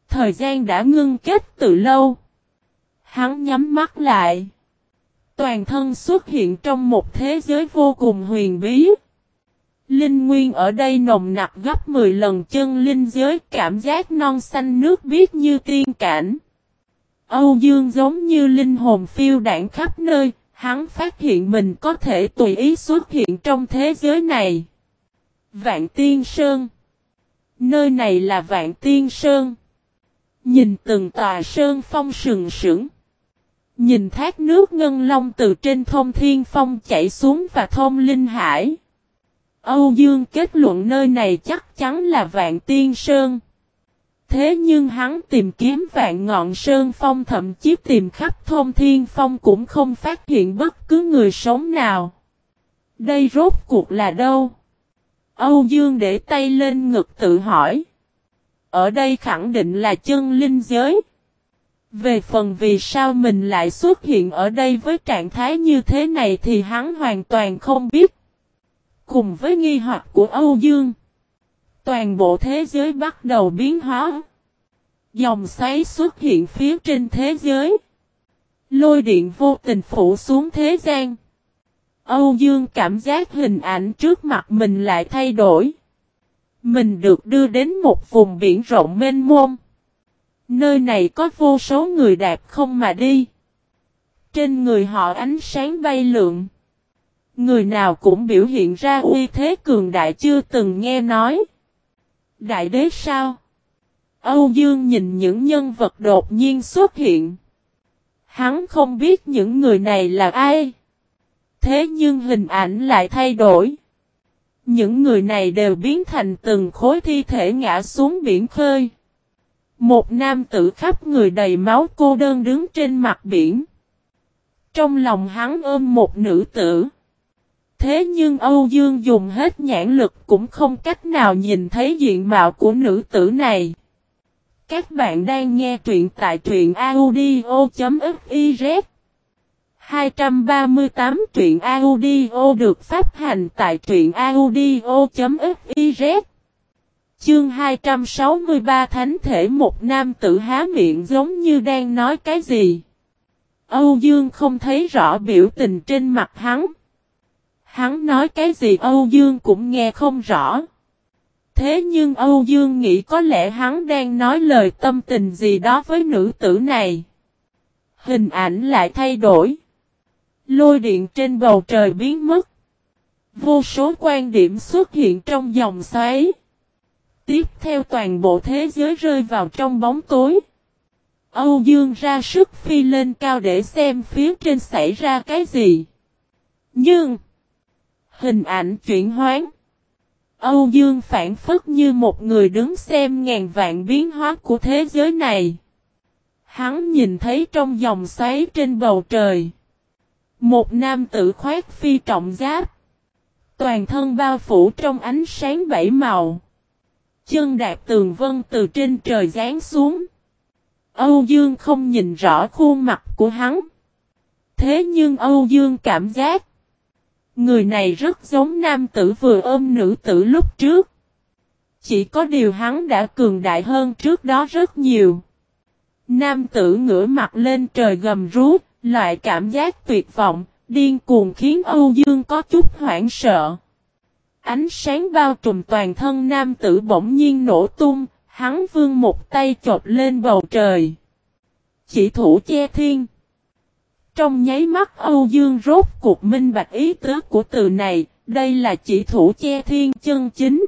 Thời gian đã ngưng kết từ lâu. Hắn nhắm mắt lại. Toàn thân xuất hiện trong một thế giới vô cùng huyền bí. Linh nguyên ở đây nồng nặc gấp 10 lần chân linh giới cảm giác non xanh nước biếc như tiên cảnh. Âu Dương giống như linh hồn phiêu đảng khắp nơi, hắn phát hiện mình có thể tùy ý xuất hiện trong thế giới này. Vạn Tiên Sơn Nơi này là Vạn Tiên Sơn. Nhìn từng tòa sơn phong sừng sững. Nhìn thác nước ngân long từ trên thông thiên phong chảy xuống và thông linh hải. Âu Dương kết luận nơi này chắc chắn là Vạn Tiên Sơn. Thế nhưng hắn tìm kiếm vạn ngọn sơn phong thậm chí tìm khắp thôn thiên phong cũng không phát hiện bất cứ người sống nào. Đây rốt cuộc là đâu? Âu Dương để tay lên ngực tự hỏi. Ở đây khẳng định là chân linh giới. Về phần vì sao mình lại xuất hiện ở đây với trạng thái như thế này thì hắn hoàn toàn không biết. Cùng với nghi hoặc của Âu Dương. Toàn bộ thế giới bắt đầu biến hóa. Dòng xoáy xuất hiện phía trên thế giới. Lôi điện vô tình phủ xuống thế gian. Âu Dương cảm giác hình ảnh trước mặt mình lại thay đổi. Mình được đưa đến một vùng biển rộng mênh mông. Nơi này có vô số người đạp không mà đi. Trên người họ ánh sáng bay lượn. Người nào cũng biểu hiện ra uy thế cường đại chưa từng nghe nói. Đại đế sao? Âu Dương nhìn những nhân vật đột nhiên xuất hiện. Hắn không biết những người này là ai. Thế nhưng hình ảnh lại thay đổi. Những người này đều biến thành từng khối thi thể ngã xuống biển khơi. Một nam tử khắp người đầy máu cô đơn đứng trên mặt biển. Trong lòng hắn ôm một nữ tử. Thế nhưng Âu Dương dùng hết nhãn lực cũng không cách nào nhìn thấy diện mạo của nữ tử này. Các bạn đang nghe truyện tại truyện audio.fif 238 truyện audio được phát hành tại truyện audio.fiz Chương 263 Thánh thể một nam tử há miệng giống như đang nói cái gì. Âu Dương không thấy rõ biểu tình trên mặt hắn. Hắn nói cái gì Âu Dương cũng nghe không rõ. Thế nhưng Âu Dương nghĩ có lẽ hắn đang nói lời tâm tình gì đó với nữ tử này. Hình ảnh lại thay đổi. Lôi điện trên bầu trời biến mất. Vô số quan điểm xuất hiện trong dòng xoáy. Tiếp theo toàn bộ thế giới rơi vào trong bóng tối. Âu Dương ra sức phi lên cao để xem phía trên xảy ra cái gì. Nhưng, hình ảnh chuyển hoán. Âu Dương phản phất như một người đứng xem ngàn vạn biến hóa của thế giới này. Hắn nhìn thấy trong dòng xoáy trên bầu trời. Một nam tử khoát phi trọng giáp. Toàn thân bao phủ trong ánh sáng bảy màu. Chân đạp tường vân từ trên trời rán xuống. Âu Dương không nhìn rõ khuôn mặt của hắn. Thế nhưng Âu Dương cảm giác. Người này rất giống nam tử vừa ôm nữ tử lúc trước. Chỉ có điều hắn đã cường đại hơn trước đó rất nhiều. Nam tử ngửa mặt lên trời gầm rú, loại cảm giác tuyệt vọng, điên cuồng khiến Âu Dương có chút hoảng sợ. Ánh sáng bao trùm toàn thân nam tử bỗng nhiên nổ tung, hắn vương một tay chộp lên bầu trời. Chỉ thủ che thiên. Trong nháy mắt Âu Dương rốt cuộc minh bạch ý tứ của từ này, đây là chỉ thủ che thiên chân chính.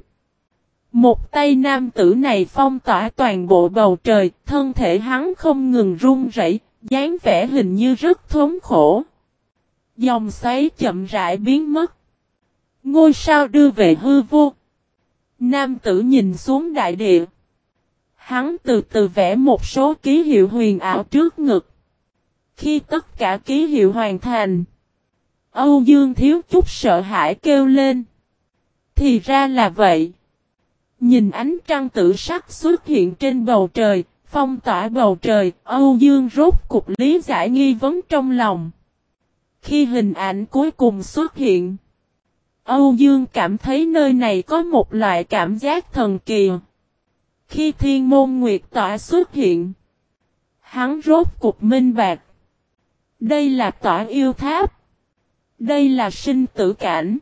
Một tay nam tử này phong tỏa toàn bộ bầu trời, thân thể hắn không ngừng run rẩy, dáng vẻ hình như rất thống khổ. Dòng xoáy chậm rãi biến mất. Ngôi sao đưa về hư vô. Nam tử nhìn xuống đại địa. Hắn từ từ vẽ một số ký hiệu huyền ảo trước ngực. Khi tất cả ký hiệu hoàn thành, Âu Dương thiếu chút sợ hãi kêu lên. Thì ra là vậy. Nhìn ánh trăng tự sắc xuất hiện trên bầu trời, phong tỏa bầu trời, Âu Dương rốt cục lý giải nghi vấn trong lòng. Khi hình ảnh cuối cùng xuất hiện, Âu Dương cảm thấy nơi này có một loại cảm giác thần kỳ. Khi thiên môn nguyệt tỏa xuất hiện, hắn rốt cục minh bạc. Đây là tỏa yêu tháp. Đây là sinh tử cảnh.